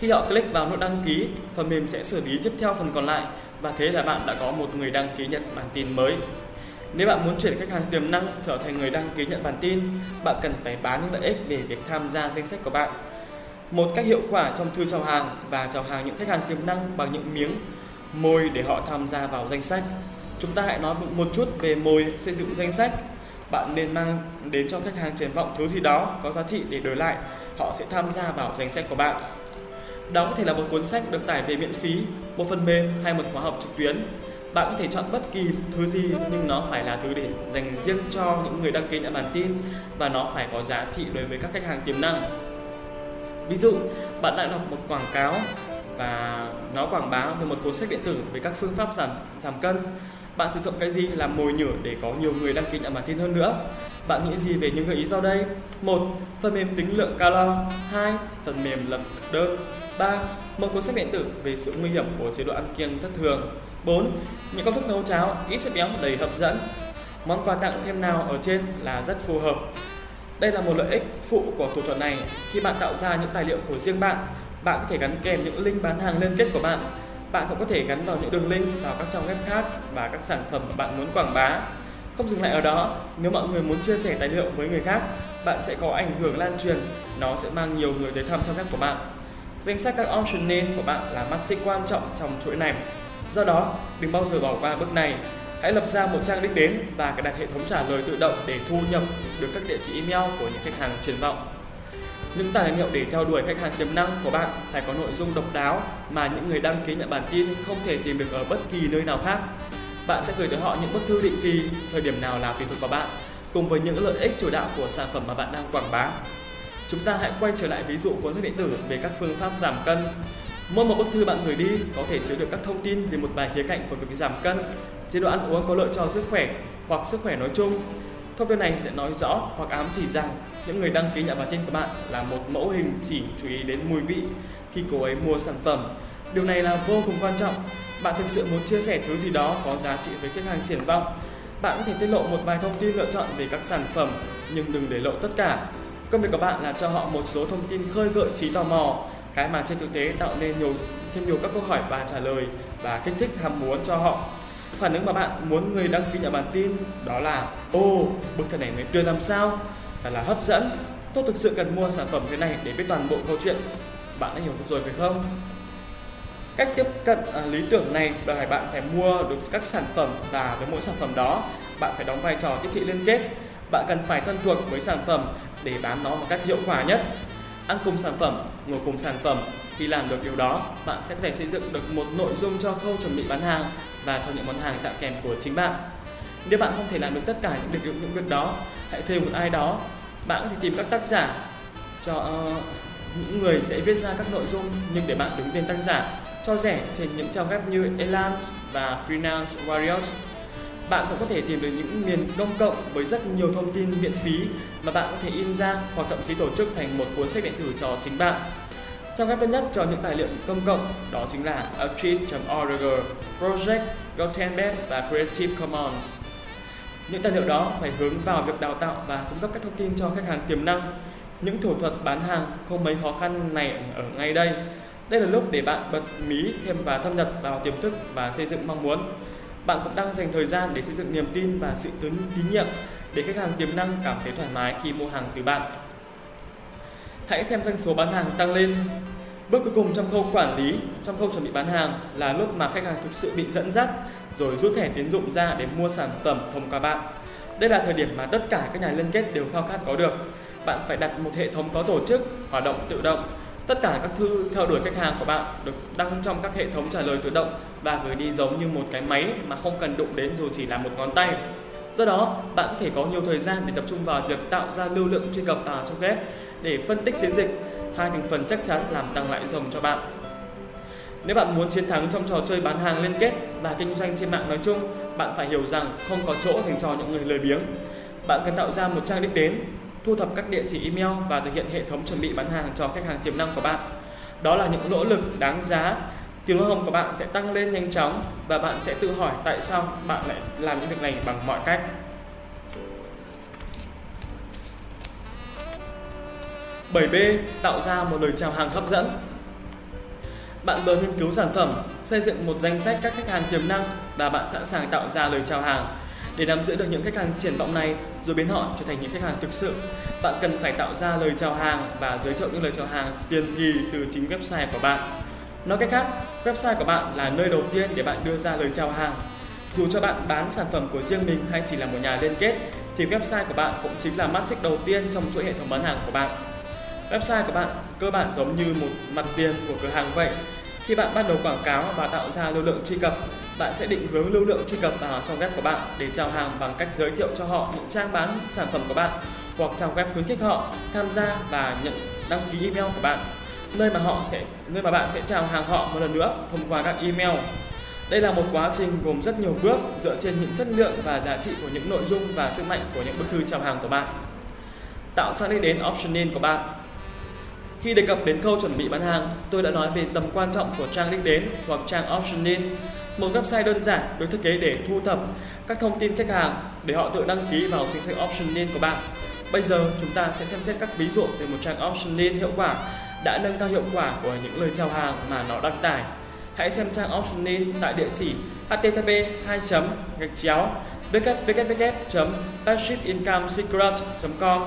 Khi họ click vào nút đăng ký, phần mềm sẽ xử lý tiếp theo phần còn lại và thế là bạn đã có một người đăng ký nhận bản tin mới. Nếu bạn muốn chuyển khách hàng tiềm năng trở thành người đăng ký nhận bản tin, bạn cần phải bán những lợi ích về việc tham gia danh sách của bạn. Một cách hiệu quả trong thư chào hàng và chào hàng những khách hàng tiềm năng bằng những miếng môi để họ tham gia vào danh sách. Chúng ta hãy nói một chút về môi xây dựng danh sách bạn nên mang đến cho khách hàng triển vọng thứ gì đó có giá trị để đổi lại họ sẽ tham gia vào danh sách của bạn đó có thể là một cuốn sách được tải về miễn phí, một phần mềm hay một khóa học trực tuyến bạn có thể chọn bất kỳ thứ gì, nhưng nó phải là thứ để dành riêng cho những người đăng ký nhận bản tin và nó phải có giá trị đối với các khách hàng tiềm năng ví dụ, bạn đã đọc một quảng cáo và nó quảng bá về một cuốn sách điện tử về các phương pháp giảm giảm cân bạn sử dụng cái gì làm mồi nhử để có nhiều người đăng ký nhận bản tin hơn nữa? Bạn nghĩ gì về những gợi ý sau đây? một, Phần mềm tính lượng calo 2. Phần mềm lập thực đơn 3. Một cuốn sách điện tử về sự nguy hiểm của chế độ ăn kiêng thất thường 4. Những công thức nấu cháo ít chất béo đầy hấp dẫn Món quà tặng thêm nào ở trên là rất phù hợp đây là một lợi ích phụ của thủ thuật này. Khi bạn tạo ra những tài liệu của riêng bạn, bạn có thể gắn kèm những link bán hàng liên kết của bạn bạn cũng có thể gắn vào những đường link vào các trang web khác và các sản phẩm bạn muốn quảng bá. Không dừng lại ở đó, nếu mọi người muốn chia sẻ tài liệu với người khác, bạn sẽ có ảnh hưởng lan truyền, nó sẽ mang nhiều người tới thăm trang web của bạn. Danh sách các option name của bạn là mắt xích quan trọng trong chuỗi này. Do đó, đừng bao giờ bỏ qua bước này. Hãy lập ra một trang đích đến và cài đặt hệ thống trả lời tự động để thu nhập được các địa chỉ email của những khách hàng triển vọng. Những tài liệu để theo đuổi khách hàng tiềm năng của bạn phải có nội dung độc đáo mà những người đăng ký nhận bản tin không thể tìm được ở bất kỳ nơi nào khác. Bạn sẽ gửi tới họ những bức thư định kỳ, thời điểm nào là tùy thuộc vào bạn, cùng với những lợi ích chủ đạo của sản phẩm mà bạn đang quảng bá. Chúng ta hãy quay trở lại ví dụ cuốn sách điện tử về các phương pháp giảm cân. Mỗi một bức thư bạn gửi đi có thể chứa được các thông tin về một vài khía cạnh của việc giảm cân, chế độ ăn uống có lợi cho sức khỏe hoặc sức khỏe nói chung. Thông tin này sẽ nói rõ hoặc ám chỉ rằng những người đăng ký nhận bản tin của bạn là một mẫu hình chỉ chú ý đến mùi vị khi cô ấy mua sản phẩm. Điều này là vô cùng quan trọng. Bạn thực sự muốn chia sẻ thứ gì đó có giá trị với khách hàng triển vọng. Bạn có thể tiết lộ một vài thông tin lựa chọn về các sản phẩm nhưng đừng để lộ tất cả. Công việc của bạn là cho họ một số thông tin khơi gợi trí tò mò, cái mà trên thực tế tạo nên nhiều thêm nhiều các câu hỏi và trả lời và kích thích ham muốn cho họ. Phản ứng mà bạn muốn người đăng ký nhận bản tin đó là Ô, bức thư này mới tuyệt làm sao? thật là hấp dẫn tôi thực sự cần mua sản phẩm thế này để biết toàn bộ câu chuyện bạn đã hiểu được rồi phải không cách tiếp cận à, lý tưởng này đòi hỏi bạn phải mua được các sản phẩm và với mỗi sản phẩm đó bạn phải đóng vai trò tiếp thị liên kết bạn cần phải thân thuộc với sản phẩm để bán nó một cách hiệu quả nhất. Ăn cùng sản phẩm ngồi cùng sản phẩm khi làm được điều đó bạn sẽ có thể xây dựng được một nội dung cho khâu chuẩn bị bán hàng và cho những món hàng tặng kèm của chính bạn. Nếu bạn không thể làm được tất cả những việc những việc đó hãy thuê một ai đó. Bạn có thể tìm các tác giả cho uh, những người sẽ viết ra các nội dung nhưng để bạn đứng tên tác giả cho rẻ trên những trang web như Elance và Freelance Warriors bạn cũng có thể tìm được những miền công cộng với rất nhiều thông tin miễn phí mà bạn có thể in ra hoặc thậm chí tổ chức thành một cuốn sách điện tử cho chính bạn. Trang web tốt nhất cho những tài liệu công cộng đó chính là archive.org, Project, Gutenberg và Creative Commons. Những tài liệu đó phải hướng vào việc đào tạo và cung cấp các thông tin cho khách hàng tiềm năng. Những thủ thuật bán hàng không mấy khó khăn này ở ngay đây. Đây là lúc để bạn bật mí thêm và thâm nhập vào tiềm thức và xây dựng mong muốn. Bạn cũng đang dành thời gian để xây dựng niềm tin và sự tín nhiệm để khách hàng tiềm năng cảm thấy thoải mái khi mua hàng từ bạn. Hãy xem doanh số bán hàng tăng lên. Bước cuối cùng trong khâu quản lý, trong khâu chuẩn bị bán hàng là lúc mà khách hàng thực sự bị dẫn dắt rồi rút thẻ tín dụng ra để mua sản phẩm thông qua bạn. Đây là thời điểm mà tất cả các nhà liên kết đều khao khát có được. Bạn phải đặt một hệ thống có tổ chức, hoạt động tự động. Tất cả các thư theo đuổi khách hàng của bạn được đăng trong các hệ thống trả lời tự động và gửi đi giống như một cái máy mà không cần đụng đến dù chỉ là một ngón tay. Do đó, bạn có thể có nhiều thời gian để tập trung vào việc tạo ra lưu lượng truy cập vào trong web để phân tích chiến dịch. Hai thành phần chắc chắn làm tăng lãi dòng cho bạn. Nếu bạn muốn chiến thắng trong trò chơi bán hàng liên kết và kinh doanh trên mạng nói chung, bạn phải hiểu rằng không có chỗ dành cho những người lười biếng. Bạn cần tạo ra một trang đích đến, thu thập các địa chỉ email và thực hiện hệ thống chuẩn bị bán hàng cho khách hàng tiềm năng của bạn. Đó là những nỗ lực đáng giá. Tiền hoa hồng của bạn sẽ tăng lên nhanh chóng và bạn sẽ tự hỏi tại sao bạn lại làm những việc này bằng mọi cách. bảy b tạo ra một lời chào hàng hấp dẫn. Bạn vừa nghiên cứu sản phẩm, xây dựng một danh sách các khách hàng tiềm năng và bạn sẵn sàng tạo ra lời chào hàng. Để nắm giữ được những khách hàng triển vọng này rồi biến họ trở thành những khách hàng thực sự, bạn cần phải tạo ra lời chào hàng và giới thiệu những lời chào hàng tiền kỳ từ chính website của bạn. Nói cách khác, website của bạn là nơi đầu tiên để bạn đưa ra lời chào hàng. Dù cho bạn bán sản phẩm của riêng mình hay chỉ là một nhà liên kết, thì website của bạn cũng chính là mắt xích đầu tiên trong chuỗi hệ thống bán hàng của bạn. Website của bạn cơ bản giống như một mặt tiền của cửa hàng vậy. Khi bạn bắt đầu quảng cáo và tạo ra lưu lượng truy cập, bạn sẽ định hướng lưu lượng truy cập vào trong web của bạn để chào hàng bằng cách giới thiệu cho họ những trang bán sản phẩm của bạn hoặc trang web khuyến khích họ tham gia và nhận đăng ký email của bạn nơi mà họ sẽ nơi mà bạn sẽ chào hàng họ một lần nữa thông qua các email. Đây là một quá trình gồm rất nhiều bước dựa trên những chất lượng và giá trị của những nội dung và sức mạnh của những bức thư chào hàng của bạn. Tạo trang đích đến option in của bạn khi đề cập đến câu chuẩn bị bán hàng, tôi đã nói về tầm quan trọng của trang đích đến hoặc trang option in, một website đơn giản được thiết kế để thu thập các thông tin khách hàng để họ tự đăng ký vào danh sách option in của bạn. Bây giờ chúng ta sẽ xem xét các ví dụ về một trang option in hiệu quả đã nâng cao hiệu quả của những lời chào hàng mà nó đăng tải. Hãy xem trang option in tại địa chỉ http 2 gạch chéo www.passiveincomesecret.com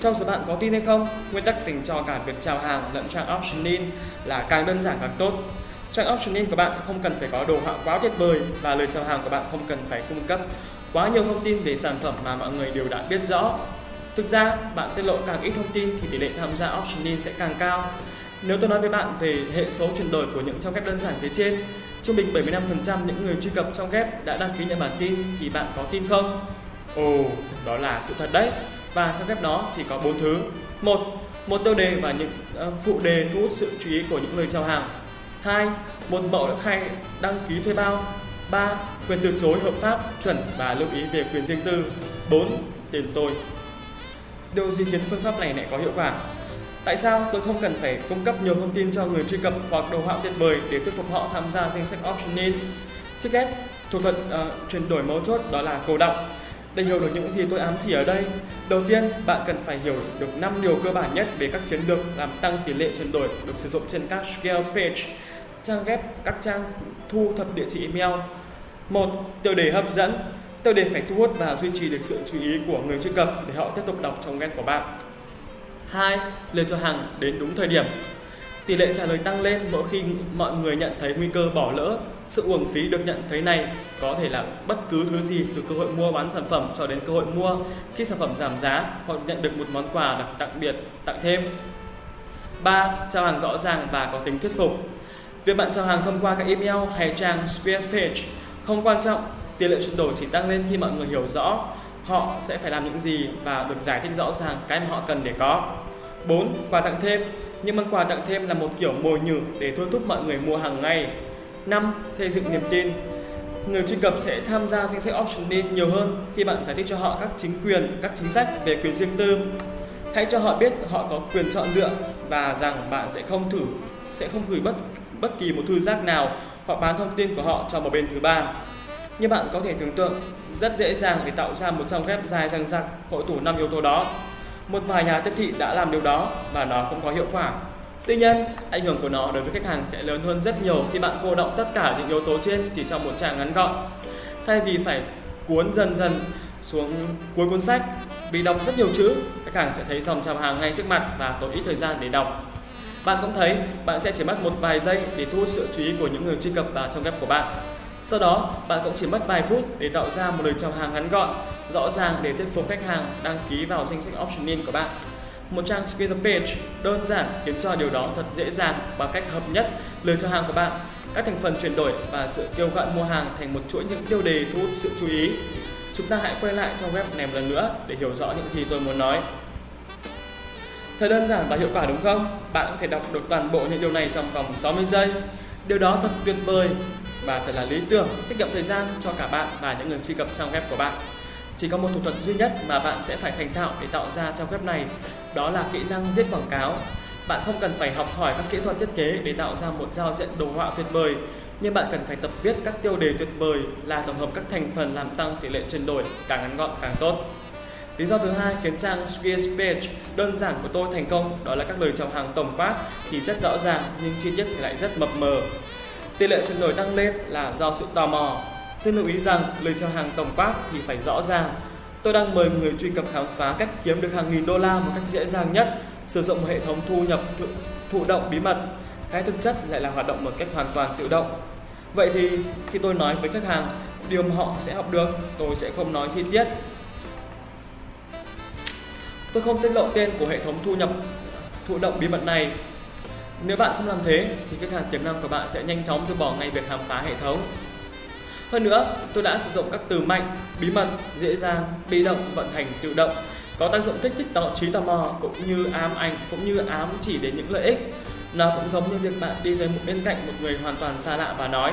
Trong số bạn có tin hay không, nguyên tắc dành cho cả việc chào hàng lẫn trang option in là càng đơn giản càng tốt. Trang option in của bạn không cần phải có đồ họa quá tuyệt vời và lời chào hàng của bạn không cần phải cung cấp quá nhiều thông tin về sản phẩm mà mọi người đều đã biết rõ. Thực ra, bạn tiết lộ càng ít thông tin thì tỷ lệ tham gia option in sẽ càng cao. Nếu tôi nói với bạn về hệ số chuyển đổi của những trang web đơn giản phía trên, trung bình 75% những người truy cập trong web đã đăng ký nhận bản tin thì bạn có tin không? Ồ, đó là sự thật đấy và trong web đó chỉ có bốn thứ một một tiêu đề và những uh, phụ đề thu hút sự chú ý của những người chào hàng hai một mẫu khai đăng ký thuê bao. Ba quyền từ chối hợp pháp chuẩn và lưu ý về quyền riêng tư. Bốn tiền tôi. Điều gì khiến phương pháp này lại có hiệu quả? Tại sao tôi không cần phải cung cấp nhiều thông tin cho người truy cập hoặc đồ họa tuyệt vời để thuyết phục họ tham gia danh sách option in? Trước hết, thủ thuật uh, ờ, chuyển đổi mấu chốt đó là cổ động. Để hiểu được những gì tôi ám chỉ ở đây, đầu tiên bạn cần phải hiểu được 5 điều cơ bản nhất về các chiến lược làm tăng tỷ lệ chuyển đổi được sử dụng trên các scale page, trang web, các trang thu thập địa chỉ email. Một, tiêu đề hấp dẫn. Tiêu đề phải thu hút và duy trì được sự chú ý của người truy cập để họ tiếp tục đọc trong web của bạn. 2. Lời cho hàng đến đúng thời điểm. Tỷ lệ trả lời tăng lên mỗi khi mọi người nhận thấy nguy cơ bỏ lỡ. Sự uổng phí được nhận thấy này có thể là bất cứ thứ gì từ cơ hội mua bán sản phẩm cho đến cơ hội mua khi sản phẩm giảm giá hoặc nhận được một món quà đặc đặc biệt tặng thêm. 3. Chào hàng rõ ràng và có tính thuyết phục. Việc bạn chào hàng thông qua các email hay trang Square Page không quan trọng, tỷ lệ chuyển đổi chỉ tăng lên khi mọi người hiểu rõ họ sẽ phải làm những gì và được giải thích rõ ràng cái mà họ cần để có. 4. Quà tặng thêm những món quà tặng thêm là một kiểu mồi nhử để thôi thúc mọi người mua hàng ngày. 5. Xây dựng niềm tin Người truy cập sẽ tham gia danh sách optioning nhiều hơn khi bạn giải thích cho họ các chính quyền, các chính sách về quyền riêng tư. Hãy cho họ biết họ có quyền chọn lựa và rằng bạn sẽ không thử sẽ không gửi bất bất kỳ một thư giác nào hoặc bán thông tin của họ cho một bên thứ ba. Như bạn có thể tưởng tượng, rất dễ dàng để tạo ra một trang web dài dằng dặc hội tụ năm yếu tố đó. Một vài nhà tiếp thị đã làm điều đó và nó cũng có hiệu quả. Tuy nhiên, ảnh hưởng của nó đối với khách hàng sẽ lớn hơn rất nhiều khi bạn cô động tất cả những yếu tố trên chỉ trong một trang ngắn gọn. Thay vì phải cuốn dần dần xuống cuối cuốn sách, vì đọc rất nhiều chữ, khách hàng sẽ thấy dòng chào hàng ngay trước mặt và tốn ít thời gian để đọc. Bạn cũng thấy bạn sẽ chỉ mất một vài giây để thu hút sự chú ý của những người truy cập vào trong web của bạn. Sau đó, bạn cũng chỉ mất vài phút để tạo ra một lời chào hàng ngắn gọn, rõ ràng để thuyết phục khách hàng đăng ký vào danh sách optioning của bạn. Một trang square page đơn giản khiến cho điều đó thật dễ dàng bằng cách hợp nhất lời chào hàng của bạn, các thành phần chuyển đổi và sự kêu gọi mua hàng thành một chuỗi những tiêu đề thu hút sự chú ý. Chúng ta hãy quay lại trong web này một lần nữa để hiểu rõ những gì tôi muốn nói. Thật đơn giản và hiệu quả đúng không? Bạn có thể đọc được toàn bộ những điều này trong vòng 60 giây. Điều đó thật tuyệt vời và thật là lý tưởng, tiết kiệm thời gian cho cả bạn và những người truy cập trang web của bạn. Chỉ có một thủ thuật duy nhất mà bạn sẽ phải thành thạo để tạo ra trang web này, đó là kỹ năng viết quảng cáo. Bạn không cần phải học hỏi các kỹ thuật thiết kế để tạo ra một giao diện đồ họa tuyệt vời, nhưng bạn cần phải tập viết các tiêu đề tuyệt vời là tổng hợp các thành phần làm tăng tỷ lệ chuyển đổi càng ngắn gọn càng tốt. Lý do thứ hai khiến trang Squarespace đơn giản của tôi thành công đó là các lời chào hàng tổng quát thì rất rõ ràng nhưng chi tiết thì lại rất mập mờ. Tỷ lệ chuyển đổi tăng lên là do sự tò mò. Xin lưu ý rằng lời chào hàng tổng quát thì phải rõ ràng. Tôi đang mời người truy cập khám phá cách kiếm được hàng nghìn đô la một cách dễ dàng nhất, sử dụng một hệ thống thu nhập thụ, thụ động bí mật. Cái thực chất lại là hoạt động một cách hoàn toàn tự động. Vậy thì khi tôi nói với khách hàng điều mà họ sẽ học được, tôi sẽ không nói chi tiết Tôi không tiết lộ tên của hệ thống thu nhập thụ động bí mật này. Nếu bạn không làm thế thì khách hàng tiềm năng của bạn sẽ nhanh chóng từ bỏ ngay việc khám phá hệ thống. Hơn nữa, tôi đã sử dụng các từ mạnh, bí mật, dễ dàng, bị động, vận hành tự động có tác dụng kích thích tạo trí tò mò cũng như ám ảnh cũng như ám chỉ đến những lợi ích. Nó cũng giống như việc bạn đi tới một bên cạnh một người hoàn toàn xa lạ và nói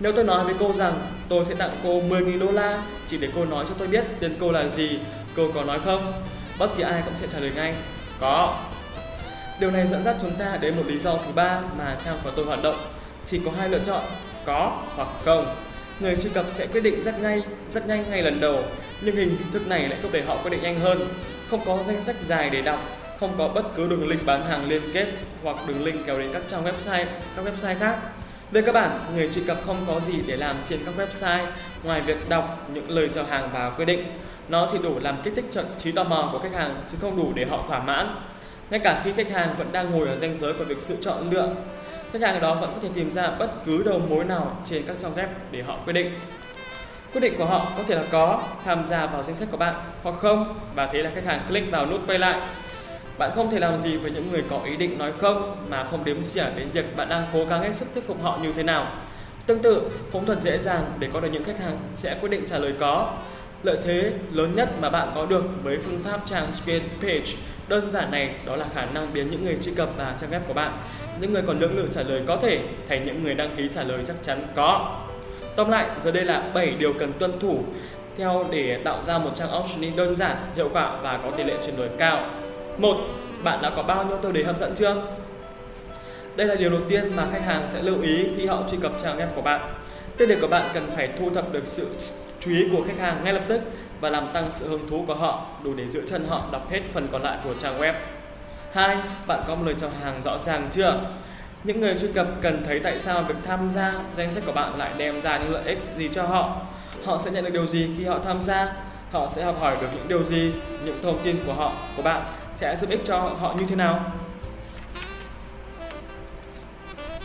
nếu tôi nói với cô rằng tôi sẽ tặng cô 10.000 đô la chỉ để cô nói cho tôi biết tiền cô là gì, cô có nói không? Bất kỳ ai cũng sẽ trả lời ngay. Có. Điều này dẫn dắt chúng ta đến một lý do thứ ba mà trang của tôi hoạt động. Chỉ có hai lựa chọn có hoặc không. Người truy cập sẽ quyết định rất ngay rất nhanh ngay lần đầu nhưng hình thức này lại thúc đẩy họ quyết định nhanh hơn. Không có danh sách dài để đọc không có bất cứ đường link bán hàng liên kết hoặc đường link kéo đến các trang website các website khác. Về các bạn, người truy cập không có gì để làm trên các website ngoài việc đọc những lời chào hàng và quyết định. Nó chỉ đủ làm kích thích trận trí tò mò của khách hàng chứ không đủ để họ thỏa mãn. Ngay cả khi khách hàng vẫn đang ngồi ở ranh giới của việc sự chọn lựa, khách hàng đó vẫn có thể tìm ra bất cứ đầu mối nào trên các trang web để họ quyết định. Quyết định của họ có thể là có tham gia vào danh sách của bạn hoặc không và thế là khách hàng click vào nút quay lại bạn không thể làm gì với những người có ý định nói không mà không đếm xỉa đến việc bạn đang cố gắng hết sức thuyết phục họ như thế nào. Tương tự, cũng thật dễ dàng để có được những khách hàng sẽ quyết định trả lời có. Lợi thế lớn nhất mà bạn có được với phương pháp trang Square Page đơn giản này đó là khả năng biến những người truy cập vào trang web của bạn, những người còn lưỡng lự trả lời có thể thành những người đăng ký trả lời chắc chắn có. Tóm lại, giờ đây là 7 điều cần tuân thủ theo để tạo ra một trang optioning đơn giản, hiệu quả và có tỷ lệ chuyển đổi cao. Một, bạn đã có bao nhiêu tiêu đề hấp dẫn chưa? Đây là điều đầu tiên mà khách hàng sẽ lưu ý khi họ truy cập trang web của bạn. Tiêu đề của bạn cần phải thu thập được sự chú ý của khách hàng ngay lập tức và làm tăng sự hứng thú của họ đủ để giữ chân họ đọc hết phần còn lại của trang web. 2. Bạn có một lời chào hàng rõ ràng chưa? Những người truy cập cần thấy tại sao việc tham gia danh sách của bạn lại đem ra những lợi ích gì cho họ. Họ sẽ nhận được điều gì khi họ tham gia? Họ sẽ học hỏi được những điều gì, những thông tin của họ, của bạn sẽ giúp ích cho họ như thế nào?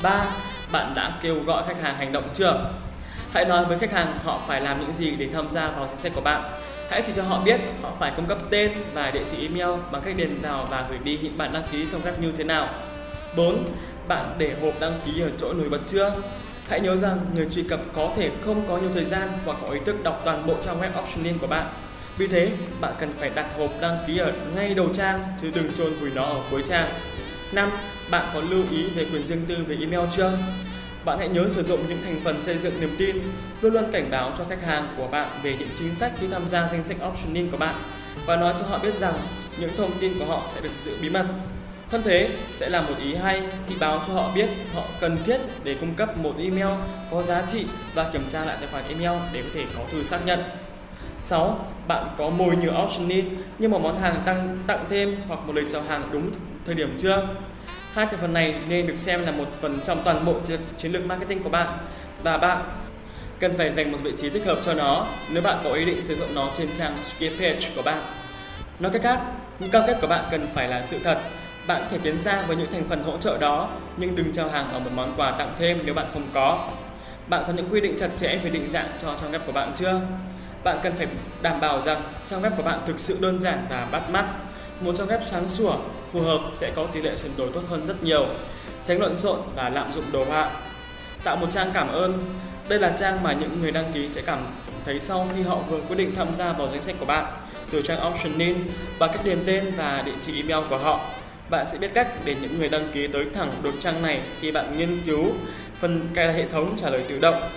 3. Bạn đã kêu gọi khách hàng hành động chưa? Hãy nói với khách hàng họ phải làm những gì để tham gia vào danh sách của bạn. Hãy chỉ cho họ biết họ phải cung cấp tên và địa chỉ email bằng cách điền vào và gửi đi những bản đăng ký trong web như thế nào. 4. Bạn để hộp đăng ký ở chỗ nổi bật chưa? Hãy nhớ rằng người truy cập có thể không có nhiều thời gian hoặc có ý thức đọc toàn bộ trang web optioning của bạn vì thế, bạn cần phải đặt hộp đăng ký ở ngay đầu trang chứ đừng chôn vùi nó ở cuối trang. 5. Bạn có lưu ý về quyền riêng tư về email chưa? Bạn hãy nhớ sử dụng những thành phần xây dựng niềm tin, luôn luôn cảnh báo cho khách hàng của bạn về những chính sách khi tham gia danh sách optioning của bạn và nói cho họ biết rằng những thông tin của họ sẽ được giữ bí mật. Hơn thế, sẽ là một ý hay khi báo cho họ biết họ cần thiết để cung cấp một email có giá trị và kiểm tra lại tài khoản email để có thể có thư xác nhận. 6. Bạn có mồi nhờ optioning như một món hàng tăng tặng thêm hoặc một lời chào hàng đúng thời điểm chưa? Hai thành phần này nên được xem là một phần trong toàn bộ chiến lược marketing của bạn và bạn cần phải dành một vị trí thích hợp cho nó nếu bạn có ý định sử dụng nó trên trang skip page của bạn. Nói cách khác, những cam kết của bạn cần phải là sự thật. Bạn có thể tiến xa với những thành phần hỗ trợ đó, nhưng đừng trao hàng ở một món quà tặng thêm nếu bạn không có. Bạn có những quy định chặt chẽ về định dạng cho trang web của bạn chưa? Bạn cần phải đảm bảo rằng trang web của bạn thực sự đơn giản và bắt mắt. Một trang web sáng sủa, phù hợp sẽ có tỷ lệ chuyển đổi tốt hơn rất nhiều. Tránh lộn xộn và lạm dụng đồ họa. Tạo một trang cảm ơn. Đây là trang mà những người đăng ký sẽ cảm thấy sau khi họ vừa quyết định tham gia vào danh sách của bạn từ trang optioning và cách điền tên và địa chỉ email của họ. Bạn sẽ biết cách để những người đăng ký tới thẳng được trang này khi bạn nghiên cứu phần cài đặt hệ thống trả lời tự động.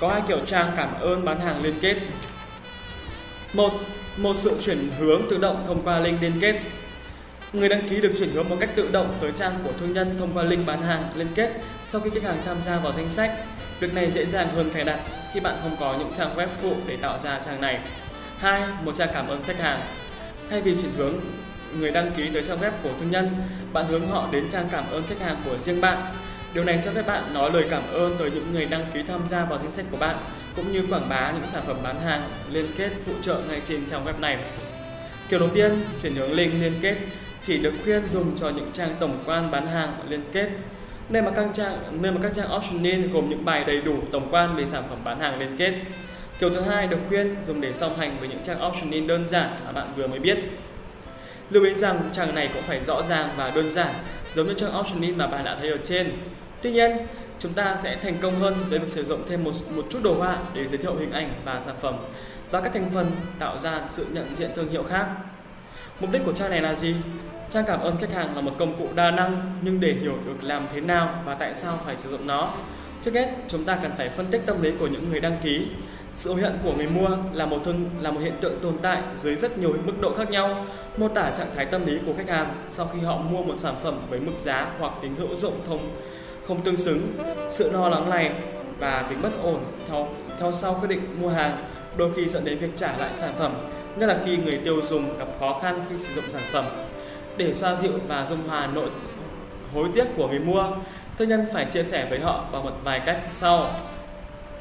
Có hai kiểu trang cảm ơn bán hàng liên kết. Một, một sự chuyển hướng tự động thông qua link liên kết. Người đăng ký được chuyển hướng một cách tự động tới trang của thương nhân thông qua link bán hàng liên kết sau khi khách hàng tham gia vào danh sách. Việc này dễ dàng hơn cài đặt khi bạn không có những trang web phụ để tạo ra trang này. 2. Một trang cảm ơn khách hàng. Thay vì chuyển hướng người đăng ký tới trang web của thương nhân, bạn hướng họ đến trang cảm ơn khách hàng của riêng bạn. Điều này cho phép bạn nói lời cảm ơn tới những người đăng ký tham gia vào danh sách của bạn, cũng như quảng bá những sản phẩm bán hàng liên kết phụ trợ ngay trên trang web này. Kiểu đầu tiên, chuyển hướng link liên kết chỉ được khuyên dùng cho những trang tổng quan bán hàng liên kết nơi mà các trang nơi mà các trang optional gồm những bài đầy đủ tổng quan về sản phẩm bán hàng liên kết Kiểu thứ hai được khuyên dùng để song hành với những trang optioning đơn giản mà bạn vừa mới biết. Lưu ý rằng trang này cũng phải rõ ràng và đơn giản giống như trang optioning mà bạn đã thấy ở trên. Tuy nhiên, chúng ta sẽ thành công hơn với việc sử dụng thêm một một chút đồ họa để giới thiệu hình ảnh và sản phẩm và các thành phần tạo ra sự nhận diện thương hiệu khác. Mục đích của trang này là gì? Trang cảm ơn khách hàng là một công cụ đa năng nhưng để hiểu được làm thế nào và tại sao phải sử dụng nó. Trước hết, chúng ta cần phải phân tích tâm lý của những người đăng ký sự hối hận của người mua là một thương là một hiện tượng tồn tại dưới rất nhiều mức độ khác nhau, mô tả trạng thái tâm lý của khách hàng sau khi họ mua một sản phẩm với mức giá hoặc tính hữu dụng thông không tương xứng, sự lo lắng này và tính bất ổn theo theo sau quyết định mua hàng đôi khi dẫn đến việc trả lại sản phẩm, nhất là khi người tiêu dùng gặp khó khăn khi sử dụng sản phẩm. Để xoa dịu và dung hòa nội hối tiếc của người mua, thương nhân phải chia sẻ với họ bằng một vài cách sau.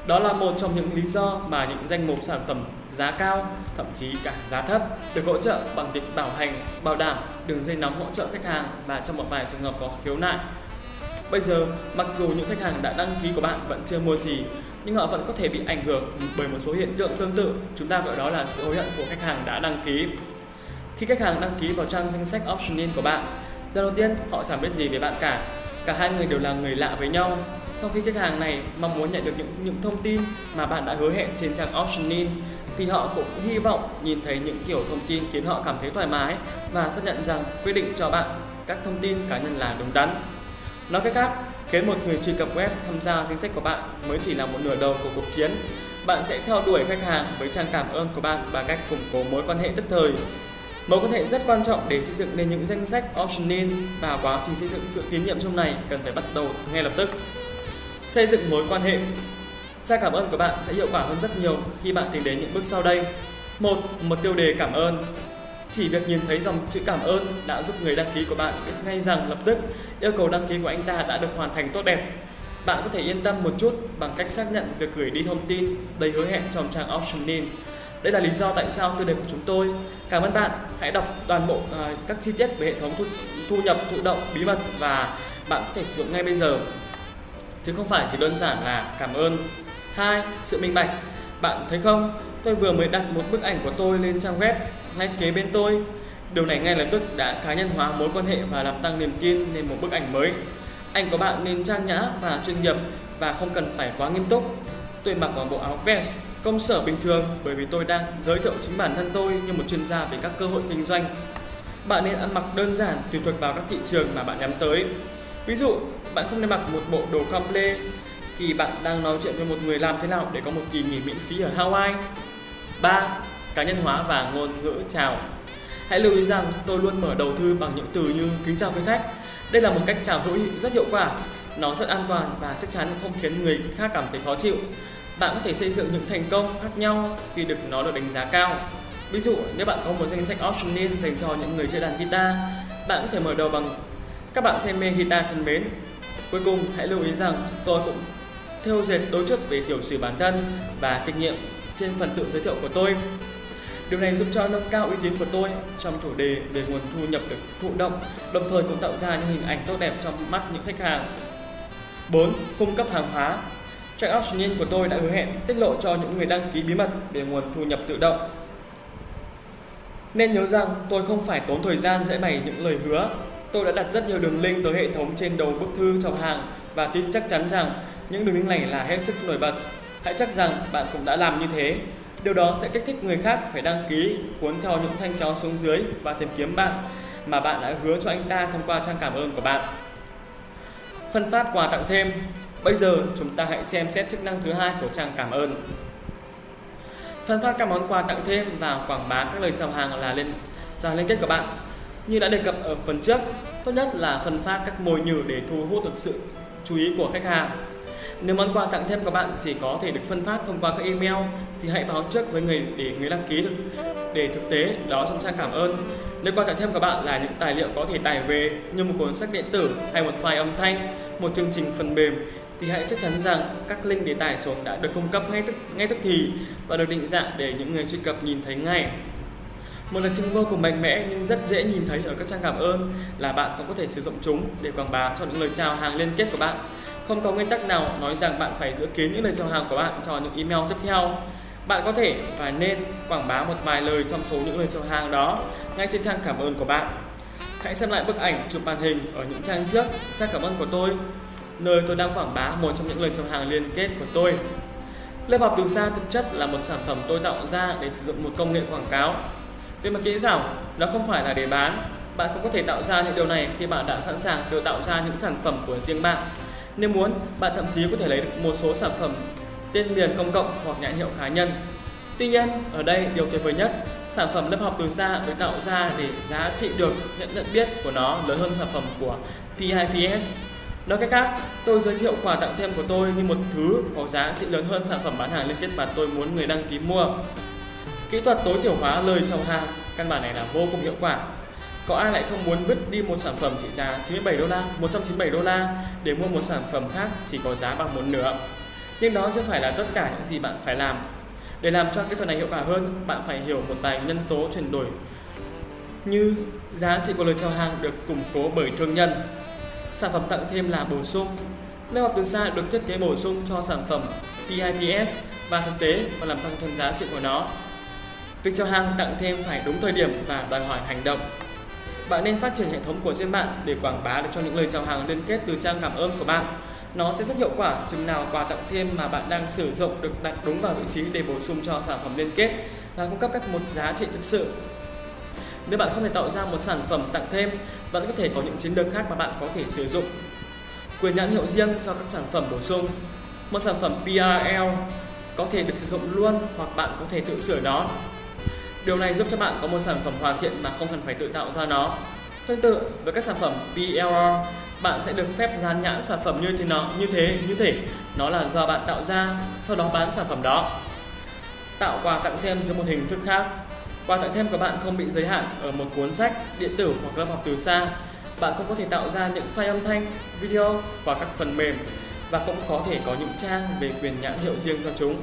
Đó là một trong những lý do mà những danh mục sản phẩm giá cao, thậm chí cả giá thấp được hỗ trợ bằng việc bảo hành, bảo đảm đường dây nóng hỗ trợ khách hàng và trong một vài trường hợp có khiếu nại. Bây giờ, mặc dù những khách hàng đã đăng ký của bạn vẫn chưa mua gì, nhưng họ vẫn có thể bị ảnh hưởng bởi một số hiện tượng tương tự. Chúng ta gọi đó là sự hối hận của khách hàng đã đăng ký. Khi khách hàng đăng ký vào trang danh sách optioning của bạn, lần đầu tiên họ chẳng biết gì về bạn cả. Cả hai người đều là người lạ với nhau sau khi khách hàng này mong muốn nhận được những những thông tin mà bạn đã hứa hẹn trên trang optionin thì họ cũng hy vọng nhìn thấy những kiểu thông tin khiến họ cảm thấy thoải mái và xác nhận rằng quyết định cho bạn các thông tin cá nhân là đúng đắn. Nói cách khác, khiến một người truy cập web tham gia danh sách của bạn mới chỉ là một nửa đầu của cuộc chiến. Bạn sẽ theo đuổi khách hàng với trang cảm ơn của bạn bằng cách củng cố mối quan hệ tức thời. Mối quan hệ rất quan trọng để xây dựng nên những danh sách optionin và quá trình xây dựng sự tín nhiệm trong này cần phải bắt đầu ngay lập tức xây dựng mối quan hệ Trang cảm ơn của bạn sẽ hiệu quả hơn rất nhiều khi bạn tìm đến những bước sau đây. Một, một tiêu đề cảm ơn. Chỉ việc nhìn thấy dòng chữ cảm ơn đã giúp người đăng ký của bạn biết ngay rằng lập tức yêu cầu đăng ký của anh ta đã được hoàn thành tốt đẹp. Bạn có thể yên tâm một chút bằng cách xác nhận việc gửi đi thông tin đầy hứa hẹn trong trang optionin Đây là lý do tại sao tiêu đề của chúng tôi. Cảm ơn bạn. Hãy đọc toàn bộ uh, các chi tiết về hệ thống thu, thu nhập thụ động bí mật và bạn có thể sử dụng ngay bây giờ chứ không phải chỉ đơn giản là cảm ơn. Hai, sự minh bạch. Bạn thấy không, tôi vừa mới đặt một bức ảnh của tôi lên trang web ngay kế bên tôi. Điều này ngay lập tức đã cá nhân hóa mối quan hệ và làm tăng niềm tin lên một bức ảnh mới. Anh có bạn nên trang nhã và chuyên nghiệp và không cần phải quá nghiêm túc. Tôi mặc một bộ áo vest công sở bình thường bởi vì tôi đang giới thiệu chính bản thân tôi như một chuyên gia về các cơ hội kinh doanh. Bạn nên ăn mặc đơn giản tùy thuộc vào các thị trường mà bạn nhắm tới. Ví dụ, bạn không nên mặc một bộ đồ comple khi bạn đang nói chuyện với một người làm thế nào để có một kỳ nghỉ miễn phí ở Hawaii. 3. Cá nhân hóa và ngôn ngữ chào. Hãy lưu ý rằng tôi luôn mở đầu thư bằng những từ như kính chào quý khách. Đây là một cách chào hữu hiệu rất hiệu quả. Nó rất an toàn và chắc chắn không khiến người khác cảm thấy khó chịu. Bạn có thể xây dựng những thành công khác nhau khi được nó được đánh giá cao. Ví dụ, nếu bạn có một danh sách optional dành cho những người chơi đàn guitar, bạn có thể mở đầu bằng các bạn xem mê guitar thân mến. Cuối cùng, hãy lưu ý rằng tôi cũng theo dệt đối chất về tiểu sử bản thân và kinh nghiệm trên phần tự giới thiệu của tôi. Điều này giúp cho nâng cao uy tín của tôi trong chủ đề về nguồn thu nhập được thụ động, đồng thời cũng tạo ra những hình ảnh tốt đẹp trong mắt những khách hàng. 4. Cung cấp hàng hóa Track Optionin của tôi đã hứa hẹn tiết lộ cho những người đăng ký bí mật về nguồn thu nhập tự động. Nên nhớ rằng tôi không phải tốn thời gian giải bày những lời hứa. Tôi đã đặt rất nhiều đường link tới hệ thống trên đầu bức thư chào hàng và tin chắc chắn rằng những đường link này là hết sức nổi bật. Hãy chắc rằng bạn cũng đã làm như thế. Điều đó sẽ kích thích người khác phải đăng ký, cuốn theo những thanh kéo xuống dưới và tìm kiếm bạn mà bạn đã hứa cho anh ta thông qua trang cảm ơn của bạn. Phân phát quà tặng thêm Bây giờ chúng ta hãy xem xét chức năng thứ hai của trang cảm ơn. Phân phát các món quà tặng thêm và quảng bá các lời chào hàng là lên trang liên kết của bạn. Như đã đề cập ở phần trước, tốt nhất là phân phát các mồi nhử để thu hút được sự chú ý của khách hàng. Nếu món quà tặng thêm của bạn chỉ có thể được phân phát thông qua các email thì hãy báo trước với người để người đăng ký được để thực tế đó trong trang cảm ơn. Nếu quà tặng thêm của bạn là những tài liệu có thể tải về như một cuốn sách điện tử hay một file âm thanh, một chương trình phần mềm thì hãy chắc chắn rằng các link để tải xuống đã được cung cấp ngay tức ngay tức thì và được định dạng để những người truy cập nhìn thấy ngay. Một đặc trưng vô cùng mạnh mẽ nhưng rất dễ nhìn thấy ở các trang cảm ơn là bạn cũng có thể sử dụng chúng để quảng bá cho những lời chào hàng liên kết của bạn. Không có nguyên tắc nào nói rằng bạn phải giữ kín những lời chào hàng của bạn cho những email tiếp theo. Bạn có thể và nên quảng bá một vài lời trong số những lời chào hàng đó ngay trên trang cảm ơn của bạn. Hãy xem lại bức ảnh chụp màn hình ở những trang trước trang cảm ơn của tôi nơi tôi đang quảng bá một trong những lời chào hàng liên kết của tôi. Lớp học từ xa thực chất là một sản phẩm tôi tạo ra để sử dụng một công nghệ quảng cáo. Về mặt kỹ xảo, nó không phải là để bán. Bạn cũng có thể tạo ra những điều này khi bạn đã sẵn sàng tự tạo ra những sản phẩm của riêng bạn. Nếu muốn, bạn thậm chí có thể lấy được một số sản phẩm tên miền công cộng hoặc nhãn hiệu cá nhân. Tuy nhiên, ở đây điều tuyệt vời nhất, sản phẩm lớp học từ xa được tạo ra để giá trị được nhận nhận biết của nó lớn hơn sản phẩm của PIPS Nói cách khác, tôi giới thiệu quà tặng thêm của tôi như một thứ có giá trị lớn hơn sản phẩm bán hàng liên kết mà tôi muốn người đăng ký mua. Kỹ thuật tối thiểu hóa lời chào hàng, căn bản này là vô cùng hiệu quả. Có ai lại không muốn vứt đi một sản phẩm trị giá 97 đô la, 197 đô la để mua một sản phẩm khác chỉ có giá bằng một nửa. Nhưng đó chưa phải là tất cả những gì bạn phải làm. Để làm cho kỹ thuật này hiệu quả hơn, bạn phải hiểu một vài nhân tố chuyển đổi như giá trị của lời chào hàng được củng cố bởi thương nhân, Sản phẩm tặng thêm là bổ sung. Lớp học từ xa được thiết kế bổ sung cho sản phẩm TIPS và thực tế và làm tăng thêm giá trị của nó. Việc cho hàng tặng thêm phải đúng thời điểm và đòi hỏi hành động. Bạn nên phát triển hệ thống của riêng bạn để quảng bá được cho những lời chào hàng liên kết từ trang cảm ơn của bạn. Nó sẽ rất hiệu quả chừng nào quà tặng thêm mà bạn đang sử dụng được đặt đúng vào vị trí để bổ sung cho sản phẩm liên kết và cung cấp các một giá trị thực sự nếu bạn không thể tạo ra một sản phẩm tặng thêm, vẫn có thể có những chiến lược khác mà bạn có thể sử dụng. Quyền nhãn hiệu riêng cho các sản phẩm bổ sung. Một sản phẩm PRL có thể được sử dụng luôn hoặc bạn có thể tự sửa nó. Điều này giúp cho bạn có một sản phẩm hoàn thiện mà không cần phải tự tạo ra nó. Tương tự với các sản phẩm PLR, bạn sẽ được phép dán nhãn sản phẩm như thế nó như thế như thể nó là do bạn tạo ra, sau đó bán sản phẩm đó. Tạo quà tặng thêm dưới một hình thức khác Quà tặng thêm của bạn không bị giới hạn ở một cuốn sách, điện tử hoặc lớp học từ xa. Bạn cũng có thể tạo ra những file âm thanh, video và các phần mềm và cũng có thể có những trang về quyền nhãn hiệu riêng cho chúng.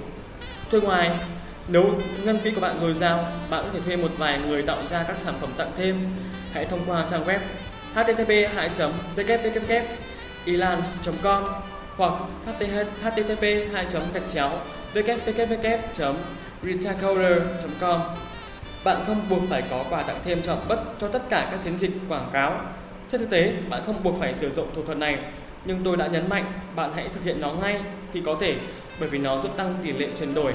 Thôi ngoài, nếu ngân quỹ của bạn dồi dào, bạn có thể thuê một vài người tạo ra các sản phẩm tặng thêm. Hãy thông qua trang web http 2 www elance com hoặc http 2 gạch chéo www retailcoder com bạn không buộc phải có quà tặng thêm cho bất cho tất cả các chiến dịch quảng cáo. Trên thực tế, bạn không buộc phải sử dụng thủ thuật này, nhưng tôi đã nhấn mạnh bạn hãy thực hiện nó ngay khi có thể bởi vì nó giúp tăng tỷ lệ chuyển đổi.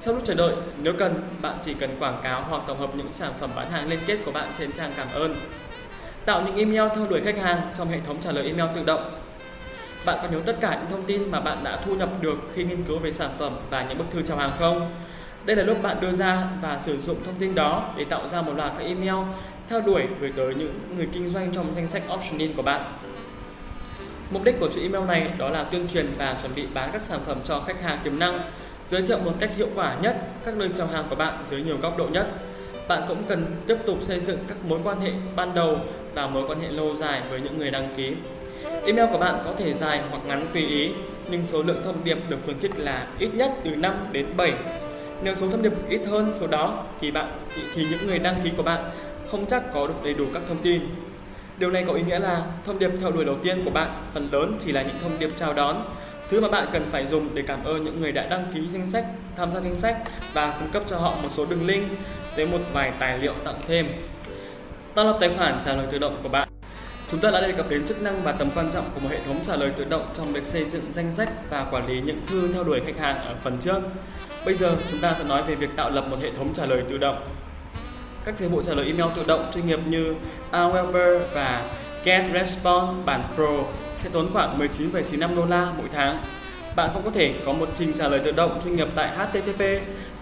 Sau lúc chờ đợi, nếu cần, bạn chỉ cần quảng cáo hoặc tổng hợp những sản phẩm bán hàng liên kết của bạn trên trang cảm ơn. Tạo những email theo đuổi khách hàng trong hệ thống trả lời email tự động. Bạn có nhớ tất cả những thông tin mà bạn đã thu nhập được khi nghiên cứu về sản phẩm và những bức thư chào hàng không? Đây là lúc bạn đưa ra và sử dụng thông tin đó để tạo ra một loạt các email theo đuổi gửi tới những người kinh doanh trong danh sách option in của bạn. Mục đích của chuỗi email này đó là tuyên truyền và chuẩn bị bán các sản phẩm cho khách hàng tiềm năng, giới thiệu một cách hiệu quả nhất các nơi chào hàng của bạn dưới nhiều góc độ nhất. Bạn cũng cần tiếp tục xây dựng các mối quan hệ ban đầu và mối quan hệ lâu dài với những người đăng ký. Email của bạn có thể dài hoặc ngắn tùy ý, nhưng số lượng thông điệp được khuyến khích là ít nhất từ 5 đến 7. Nếu số thông điệp ít hơn số đó thì bạn thì, thì những người đăng ký của bạn không chắc có được đầy đủ các thông tin. Điều này có ý nghĩa là thông điệp theo đuổi đầu tiên của bạn phần lớn chỉ là những thông điệp chào đón, thứ mà bạn cần phải dùng để cảm ơn những người đã đăng ký danh sách, tham gia danh sách và cung cấp cho họ một số đường link tới một vài tài liệu tặng thêm. Tạo lập tài khoản trả lời tự động của bạn. Chúng ta đã đề cập đến chức năng và tầm quan trọng của một hệ thống trả lời tự động trong việc xây dựng danh sách và quản lý những thư theo đuổi khách hàng ở phần trước. Bây giờ chúng ta sẽ nói về việc tạo lập một hệ thống trả lời tự động. Các dịch vụ trả lời email tự động chuyên nghiệp như Aweber và GetResponse bản Pro sẽ tốn khoảng 19,95 đô la mỗi tháng. Bạn cũng có thể có một trình trả lời tự động chuyên nghiệp tại http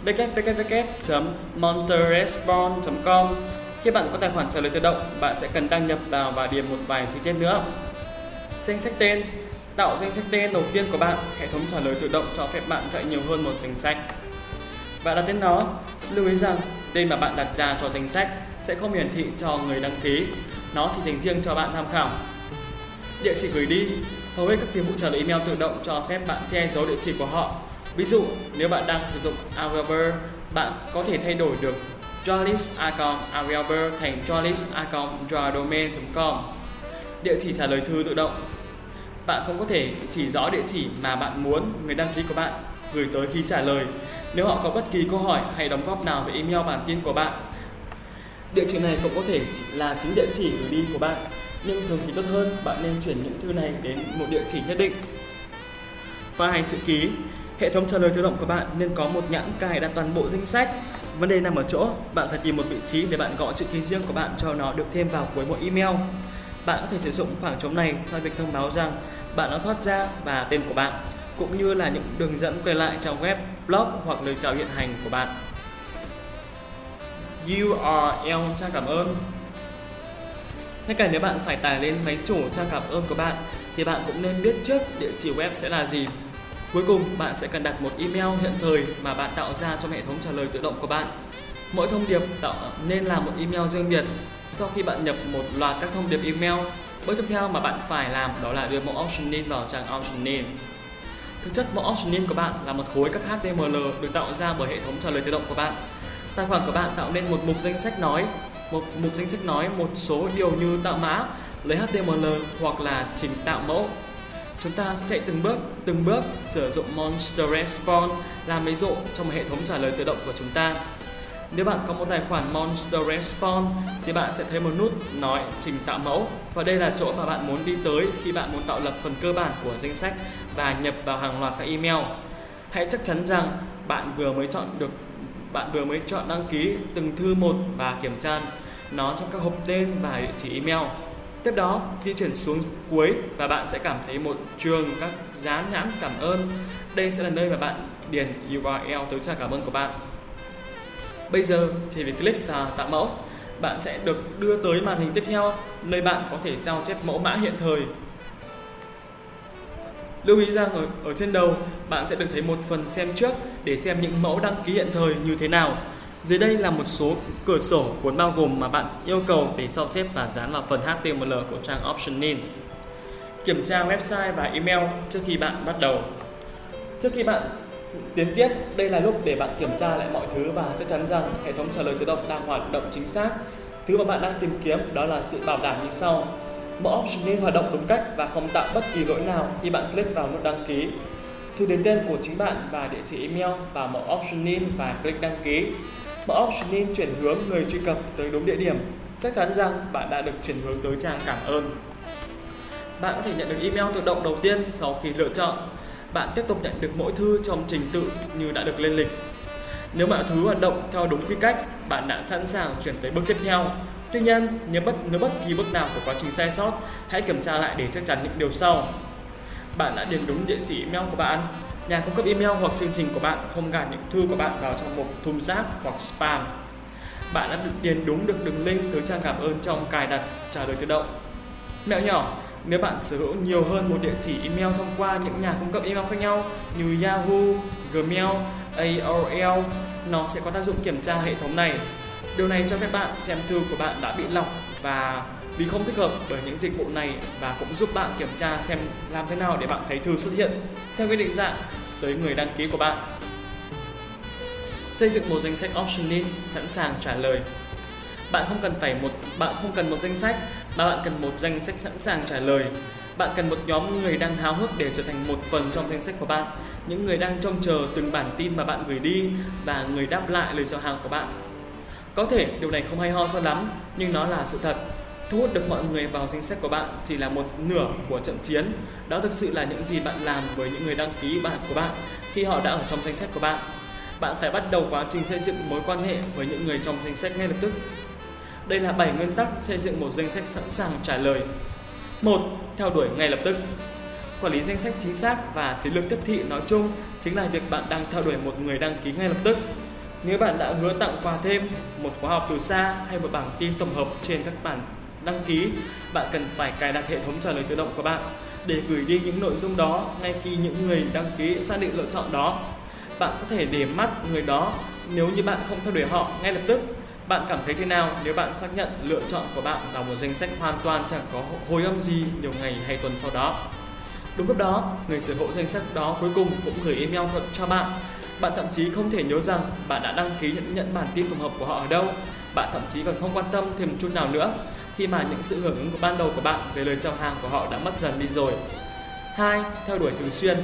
www.monteresponse.com khi bạn có tài khoản trả lời tự động, bạn sẽ cần đăng nhập vào và điền một vài chi tiết nữa. Danh sách tên Tạo danh sách tên đầu tiên của bạn, hệ thống trả lời tự động cho phép bạn chạy nhiều hơn một danh sách. Bạn đặt tên nó, lưu ý rằng tên mà bạn đặt ra cho danh sách sẽ không hiển thị cho người đăng ký, nó thì dành riêng cho bạn tham khảo. Địa chỉ gửi đi, hầu hết các dịch vụ trả lời email tự động cho phép bạn che giấu địa chỉ của họ. Ví dụ, nếu bạn đang sử dụng Aweber, bạn có thể thay đổi được journalist account Aweber thành joalice.com.domain.com. Địa chỉ trả lời thư tự động bạn không có thể chỉ rõ địa chỉ mà bạn muốn người đăng ký của bạn gửi tới khi trả lời. Nếu họ có bất kỳ câu hỏi hay đóng góp nào về email bản tin của bạn, địa chỉ này cũng có thể là chính địa chỉ gửi đi của bạn. Nhưng thường thì tốt hơn bạn nên chuyển những thư này đến một địa chỉ nhất định. và hành chữ ký Hệ thống trả lời tự động của bạn nên có một nhãn cài đặt toàn bộ danh sách. Vấn đề nằm ở chỗ bạn phải tìm một vị trí để bạn gõ chữ ký riêng của bạn cho nó được thêm vào cuối mỗi email. Bạn có thể sử dụng khoảng trống này cho việc thông báo rằng bạn đã thoát ra và tên của bạn, cũng như là những đường dẫn quay lại trang web, blog hoặc lời chào hiện hành của bạn. URL trang cảm ơn Ngay cả nếu bạn phải tải lên máy chủ trang cảm ơn của bạn thì bạn cũng nên biết trước địa chỉ web sẽ là gì. Cuối cùng, bạn sẽ cần đặt một email hiện thời mà bạn tạo ra trong hệ thống trả lời tự động của bạn. Mỗi thông điệp tạo nên là một email riêng biệt sau khi bạn nhập một loạt các thông điệp email, bước tiếp theo mà bạn phải làm đó là đưa mẫu option name vào trang option name. Thực chất mẫu option name của bạn là một khối các HTML được tạo ra bởi hệ thống trả lời tự động của bạn. Tài khoản của bạn tạo nên một mục danh sách nói, một mục danh sách nói một số điều như tạo mã, lấy HTML hoặc là trình tạo mẫu. Chúng ta sẽ chạy từng bước, từng bước sử dụng Monster Response làm ví dụ trong hệ thống trả lời tự động của chúng ta. Nếu bạn có một tài khoản Monster Response thì bạn sẽ thấy một nút nói trình tạo mẫu và đây là chỗ mà bạn muốn đi tới khi bạn muốn tạo lập phần cơ bản của danh sách và nhập vào hàng loạt các email. Hãy chắc chắn rằng bạn vừa mới chọn được bạn vừa mới chọn đăng ký từng thư một và kiểm tra nó trong các hộp tên và địa chỉ email. Tiếp đó, di chuyển xuống cuối và bạn sẽ cảm thấy một trường các dán nhãn cảm ơn. Đây sẽ là nơi mà bạn điền URL tới trang cảm ơn của bạn. Bây giờ chỉ việc click và tạo mẫu, bạn sẽ được đưa tới màn hình tiếp theo nơi bạn có thể sao chép mẫu mã hiện thời. Lưu ý rằng ở, ở trên đầu bạn sẽ được thấy một phần xem trước để xem những mẫu đăng ký hiện thời như thế nào. Dưới đây là một số cửa sổ cuốn bao gồm mà bạn yêu cầu để sao chép và dán vào phần HTML của trang Option In. Kiểm tra website và email trước khi bạn bắt đầu. Trước khi bạn Tiến tiếp, đây là lúc để bạn kiểm tra lại mọi thứ và chắc chắn rằng hệ thống trả lời tự động đang hoạt động chính xác. Thứ mà bạn đang tìm kiếm đó là sự bảo đảm như sau. Mẫu option nên hoạt động đúng cách và không tạo bất kỳ lỗi nào khi bạn click vào nút đăng ký. Thư đến tên của chính bạn và địa chỉ email vào mẫu optionin và click đăng ký. Mẫu optionin chuyển hướng người truy cập tới đúng địa điểm. Chắc chắn rằng bạn đã được chuyển hướng tới trang cảm ơn. Bạn có thể nhận được email tự động đầu tiên sau khi lựa chọn bạn tiếp tục nhận được mỗi thư trong trình tự như đã được lên lịch. Nếu mọi thứ hoạt động theo đúng quy cách, bạn đã sẵn sàng chuyển tới bước tiếp theo. Tuy nhiên, nếu bất nếu bất kỳ bước nào của quá trình sai sót, hãy kiểm tra lại để chắc chắn những điều sau. Bạn đã điền đúng địa chỉ email của bạn. Nhà cung cấp email hoặc chương trình của bạn không gạt những thư của bạn vào trong một thùng rác hoặc spam. Bạn đã điền đúng được đường link tới trang cảm ơn trong cài đặt trả lời tự động. Mẹo nhỏ, nếu bạn sở hữu nhiều hơn một địa chỉ email thông qua những nhà cung cấp email khác nhau như Yahoo, Gmail, AOL, nó sẽ có tác dụng kiểm tra hệ thống này. Điều này cho phép bạn xem thư của bạn đã bị lọc và vì không thích hợp bởi những dịch vụ này và cũng giúp bạn kiểm tra xem làm thế nào để bạn thấy thư xuất hiện theo quy định dạng tới người đăng ký của bạn. Xây dựng một danh sách option in sẵn sàng trả lời. Bạn không cần phải một bạn không cần một danh sách mà bạn cần một danh sách sẵn sàng trả lời. Bạn cần một nhóm người đang háo hức để trở thành một phần trong danh sách của bạn, những người đang trông chờ từng bản tin mà bạn gửi đi và người đáp lại lời chào hàng của bạn. Có thể điều này không hay ho cho lắm, nhưng nó là sự thật. Thu hút được mọi người vào danh sách của bạn chỉ là một nửa của trận chiến. Đó thực sự là những gì bạn làm với những người đăng ký bạn của bạn khi họ đã ở trong danh sách của bạn. Bạn phải bắt đầu quá trình xây dựng mối quan hệ với những người trong danh sách ngay lập tức. Đây là 7 nguyên tắc xây dựng một danh sách sẵn sàng trả lời. 1. Theo đuổi ngay lập tức. Quản lý danh sách chính xác và chiến lược tiếp thị nói chung chính là việc bạn đang theo đuổi một người đăng ký ngay lập tức. Nếu bạn đã hứa tặng quà thêm, một khóa học từ xa hay một bảng tin tổng hợp trên các bản đăng ký, bạn cần phải cài đặt hệ thống trả lời tự động của bạn để gửi đi những nội dung đó ngay khi những người đăng ký xác định lựa chọn đó. Bạn có thể để mắt người đó nếu như bạn không theo đuổi họ ngay lập tức bạn cảm thấy thế nào nếu bạn xác nhận lựa chọn của bạn vào một danh sách hoàn toàn chẳng có hồi âm gì nhiều ngày hay tuần sau đó? Đúng lúc đó, người sở hữu danh sách đó cuối cùng cũng gửi email cho bạn. Bạn thậm chí không thể nhớ rằng bạn đã đăng ký nhận, nhận bản tin tổng hợp của họ ở đâu. Bạn thậm chí còn không quan tâm thêm một chút nào nữa khi mà những sự hưởng ứng của ban đầu của bạn về lời chào hàng của họ đã mất dần đi rồi. Hai, theo đuổi thường xuyên.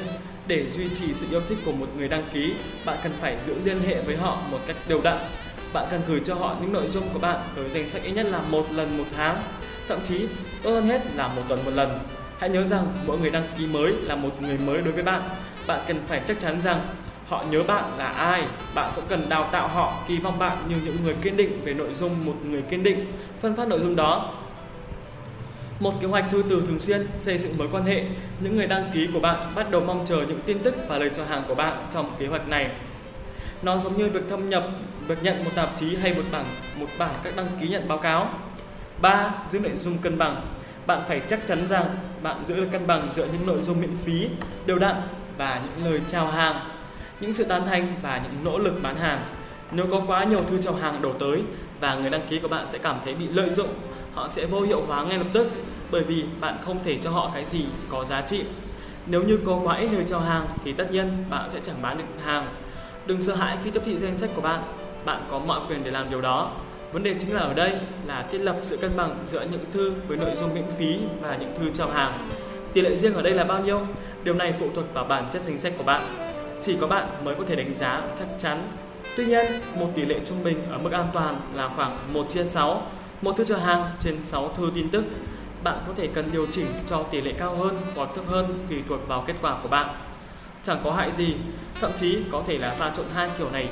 Để duy trì sự yêu thích của một người đăng ký, bạn cần phải giữ liên hệ với họ một cách đều đặn bạn cần gửi cho họ những nội dung của bạn tới danh sách ít nhất là một lần một tháng, thậm chí tốt hơn hết là một tuần một lần. Hãy nhớ rằng mỗi người đăng ký mới là một người mới đối với bạn. Bạn cần phải chắc chắn rằng họ nhớ bạn là ai. Bạn cũng cần đào tạo họ kỳ vọng bạn như những người kiên định về nội dung một người kiên định, phân phát nội dung đó. Một kế hoạch thư từ thường xuyên xây dựng mối quan hệ. Những người đăng ký của bạn bắt đầu mong chờ những tin tức và lời chào hàng của bạn trong kế hoạch này. Nó giống như việc thâm nhập, việc nhận một tạp chí hay một bảng một bảng các đăng ký nhận báo cáo. 3. Giữ nội dung cân bằng. Bạn phải chắc chắn rằng bạn giữ được cân bằng giữa những nội dung miễn phí, đều đặn và những lời chào hàng, những sự tán thành và những nỗ lực bán hàng. Nếu có quá nhiều thư chào hàng đổ tới và người đăng ký của bạn sẽ cảm thấy bị lợi dụng, họ sẽ vô hiệu hóa ngay lập tức bởi vì bạn không thể cho họ cái gì có giá trị. Nếu như có quá ít lời chào hàng thì tất nhiên bạn sẽ chẳng bán được hàng Đừng sợ hãi khi tiếp thị danh sách của bạn, bạn có mọi quyền để làm điều đó. Vấn đề chính là ở đây là thiết lập sự cân bằng giữa những thư với nội dung miễn phí và những thư chào hàng. Tỷ lệ riêng ở đây là bao nhiêu? Điều này phụ thuộc vào bản chất danh sách của bạn. Chỉ có bạn mới có thể đánh giá chắc chắn. Tuy nhiên, một tỷ lệ trung bình ở mức an toàn là khoảng 1 chia 6, một thư chào hàng trên 6 thư tin tức. Bạn có thể cần điều chỉnh cho tỷ lệ cao hơn hoặc thấp hơn tùy thuộc vào kết quả của bạn chẳng có hại gì, thậm chí có thể là pha trộn hai kiểu này.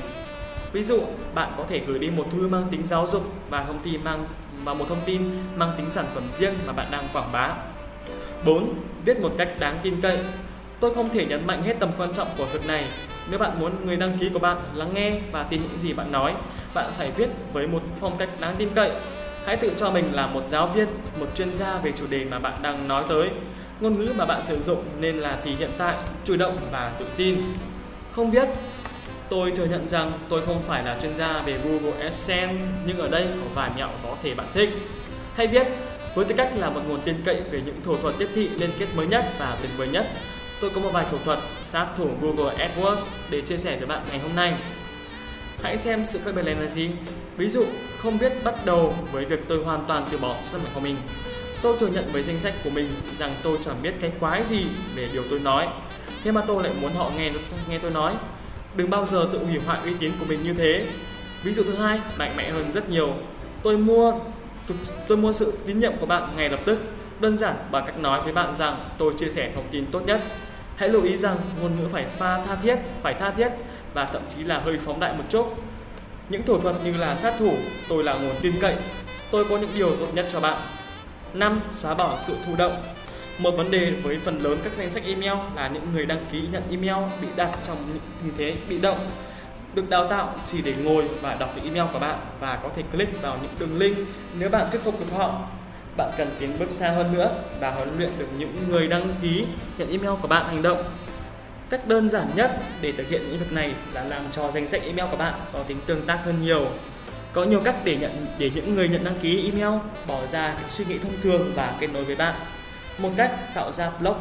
Ví dụ, bạn có thể gửi đi một thư mang tính giáo dục và thông tin mang và một thông tin mang tính sản phẩm riêng mà bạn đang quảng bá. 4. Viết một cách đáng tin cậy. Tôi không thể nhấn mạnh hết tầm quan trọng của việc này. Nếu bạn muốn người đăng ký của bạn lắng nghe và tin những gì bạn nói, bạn phải viết với một phong cách đáng tin cậy. Hãy tự cho mình là một giáo viên, một chuyên gia về chủ đề mà bạn đang nói tới ngôn ngữ mà bạn sử dụng nên là thì hiện tại chủ động và tự tin không biết tôi thừa nhận rằng tôi không phải là chuyên gia về Google AdSense nhưng ở đây có vài mẹo có thể bạn thích hay viết với tư cách là một nguồn tin cậy về những thủ thuật tiếp thị liên kết mới nhất và tuyệt vời nhất tôi có một vài thủ thuật sát thủ Google AdWords để chia sẻ với bạn ngày hôm nay hãy xem sự khác biệt này là gì ví dụ không biết bắt đầu với việc tôi hoàn toàn từ bỏ sản phẩm của mình Tôi thừa nhận với danh sách của mình rằng tôi chẳng biết cái quái gì về điều tôi nói. Thế mà tôi lại muốn họ nghe nghe tôi nói. Đừng bao giờ tự hủy hoại uy tín của mình như thế. Ví dụ thứ hai, mạnh mẽ hơn rất nhiều. Tôi mua tôi mua sự tín nhiệm của bạn ngay lập tức, đơn giản bằng cách nói với bạn rằng tôi chia sẻ thông tin tốt nhất. Hãy lưu ý rằng ngôn ngữ phải pha tha thiết, phải tha thiết và thậm chí là hơi phóng đại một chút. Những thủ thuật như là sát thủ, tôi là nguồn tin cậy, tôi có những điều tốt nhất cho bạn 5. Xóa bỏ sự thụ động Một vấn đề với phần lớn các danh sách email là những người đăng ký nhận email bị đặt trong những tình thế bị động được đào tạo chỉ để ngồi và đọc những email của bạn và có thể click vào những đường link nếu bạn thuyết phục được họ. Bạn cần tiến bước xa hơn nữa và huấn luyện được những người đăng ký nhận email của bạn hành động. Cách đơn giản nhất để thực hiện những việc này là làm cho danh sách email của bạn có tính tương tác hơn nhiều. Có nhiều cách để nhận để những người nhận đăng ký email bỏ ra các suy nghĩ thông thường và kết nối với bạn. Một cách tạo ra blog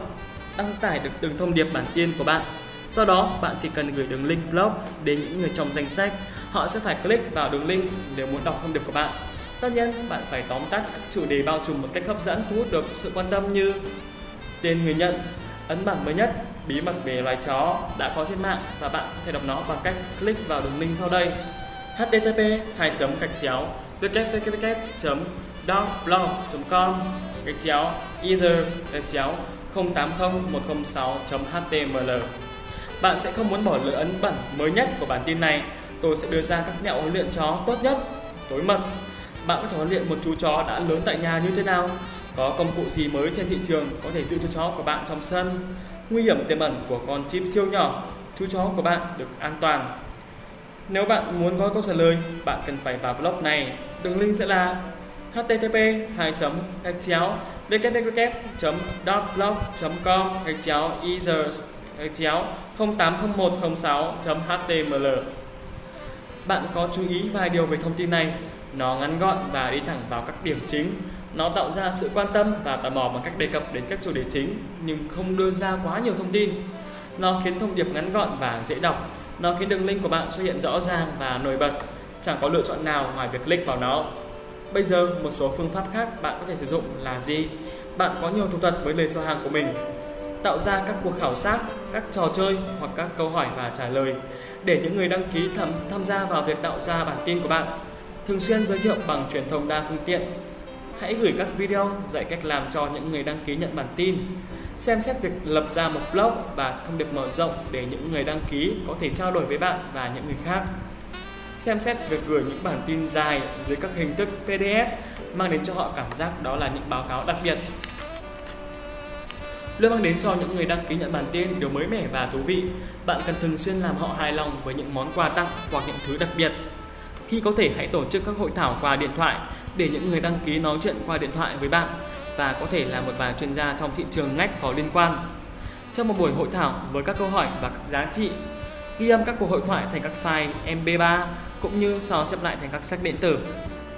đăng tải được từng thông điệp bản tin của bạn sau đó, bạn chỉ cần gửi đường link blog đến những người trong danh sách. Họ sẽ phải click vào đường link nếu muốn đọc thông điệp của bạn. Tất nhiên, bạn phải tóm tắt các chủ đề bao trùm một cách hấp dẫn thu hút được sự quan tâm như tên người nhận, ấn bản mới nhất, bí mật về loài chó đã có trên mạng và bạn có thể đọc nó bằng cách click vào đường link sau đây http 2 gạch chéo www dogblog com gạch chéo either gạch chéo 080106.html bạn sẽ không muốn bỏ lỡ ấn bản mới nhất của bản tin này. Tôi sẽ đưa ra các mẹo huấn luyện chó tốt nhất, tối mật. Bạn có thể huấn luyện một chú chó đã lớn tại nhà như thế nào? Có công cụ gì mới trên thị trường có thể giữ chú chó của bạn trong sân? Nguy hiểm tiềm ẩn của con chim siêu nhỏ, chú chó của bạn được an toàn. Nếu bạn muốn có câu trả lời, bạn cần phải vào blog này. Đường link sẽ là http 2 gạch chéo www blog com gạch chéo users chéo 080106.html. Bạn có chú ý vài điều về thông tin này. Nó ngắn gọn và đi thẳng vào các điểm chính. Nó tạo ra sự quan tâm và tò mò bằng cách đề cập đến các chủ đề chính nhưng không đưa ra quá nhiều thông tin. Nó khiến thông điệp ngắn gọn và dễ đọc. Nó khiến đường link của bạn xuất hiện rõ ràng và nổi bật. Chẳng có lựa chọn nào ngoài việc click vào nó. Bây giờ, một số phương pháp khác bạn có thể sử dụng là gì? Bạn có nhiều thủ thuật với lời chào hàng của mình tạo ra các cuộc khảo sát, các trò chơi hoặc các câu hỏi và trả lời để những người đăng ký tham, tham gia vào việc tạo ra bản tin của bạn. Thường xuyên giới thiệu bằng truyền thông đa phương tiện. Hãy gửi các video dạy cách làm cho những người đăng ký nhận bản tin. Xem xét việc lập ra một blog và thông điệp mở rộng để những người đăng ký có thể trao đổi với bạn và những người khác. Xem xét việc gửi những bản tin dài dưới các hình thức PDF mang đến cho họ cảm giác đó là những báo cáo đặc biệt luôn mang đến cho những người đăng ký nhận bản tin điều mới mẻ và thú vị. Bạn cần thường xuyên làm họ hài lòng với những món quà tặng hoặc những thứ đặc biệt. Khi có thể hãy tổ chức các hội thảo qua điện thoại để những người đăng ký nói chuyện qua điện thoại với bạn và có thể là một vài chuyên gia trong thị trường ngách có liên quan. Trong một buổi hội thảo với các câu hỏi và các giá trị, ghi âm các cuộc hội thoại thành các file MP3 cũng như sao chép lại thành các sách điện tử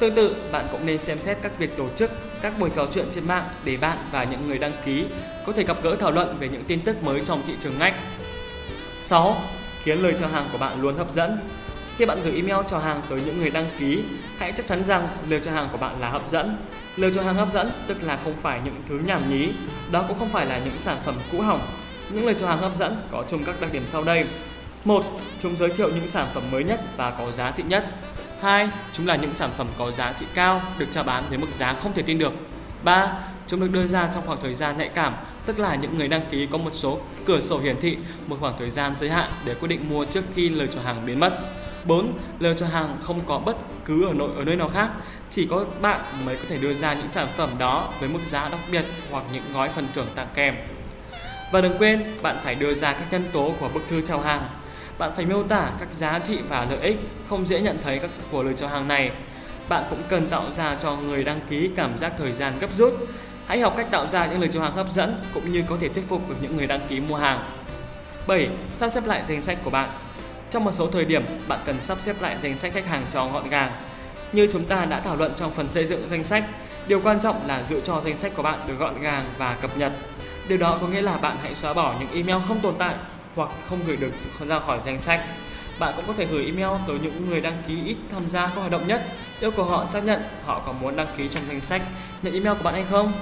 Tương tự, bạn cũng nên xem xét các việc tổ chức các buổi trò chuyện trên mạng để bạn và những người đăng ký có thể gặp gỡ thảo luận về những tin tức mới trong thị trường ngách. 6. Khiến lời chào hàng của bạn luôn hấp dẫn. Khi bạn gửi email chào hàng tới những người đăng ký, hãy chắc chắn rằng lời chào hàng của bạn là hấp dẫn. Lời chào hàng hấp dẫn tức là không phải những thứ nhảm nhí, đó cũng không phải là những sản phẩm cũ hỏng. Những lời chào hàng hấp dẫn có chung các đặc điểm sau đây. một Chúng giới thiệu những sản phẩm mới nhất và có giá trị nhất. 2. Chúng là những sản phẩm có giá trị cao được chào bán với mức giá không thể tin được. 3. Chúng được đưa ra trong khoảng thời gian nhạy cảm, tức là những người đăng ký có một số cửa sổ hiển thị một khoảng thời gian giới hạn để quyết định mua trước khi lời chào hàng biến mất. 4. Lời chào hàng không có bất cứ ở nội ở nơi nào khác, chỉ có bạn mới có thể đưa ra những sản phẩm đó với mức giá đặc biệt hoặc những gói phần thưởng tặng kèm. Và đừng quên, bạn phải đưa ra các nhân tố của bức thư chào hàng bạn phải miêu tả các giá trị và lợi ích không dễ nhận thấy các của lời chào hàng này. Bạn cũng cần tạo ra cho người đăng ký cảm giác thời gian gấp rút. Hãy học cách tạo ra những lời chào hàng hấp dẫn cũng như có thể thuyết phục được những người đăng ký mua hàng. 7. Sắp xếp lại danh sách của bạn. Trong một số thời điểm, bạn cần sắp xếp lại danh sách khách hàng cho gọn gàng. Như chúng ta đã thảo luận trong phần xây dựng danh sách, điều quan trọng là giữ cho danh sách của bạn được gọn gàng và cập nhật. Điều đó có nghĩa là bạn hãy xóa bỏ những email không tồn tại hoặc không gửi được ra khỏi danh sách. Bạn cũng có thể gửi email tới những người đăng ký ít tham gia các hoạt động nhất, yêu cầu họ xác nhận họ có muốn đăng ký trong danh sách, nhận email của bạn hay không.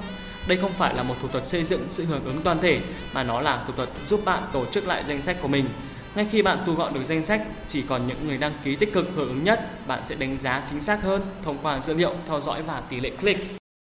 Đây không phải là một thủ thuật xây dựng sự hưởng ứng toàn thể, mà nó là thủ thuật giúp bạn tổ chức lại danh sách của mình. Ngay khi bạn thu gọn được danh sách, chỉ còn những người đăng ký tích cực hưởng ứng nhất, bạn sẽ đánh giá chính xác hơn thông qua dữ liệu theo dõi và tỷ lệ click.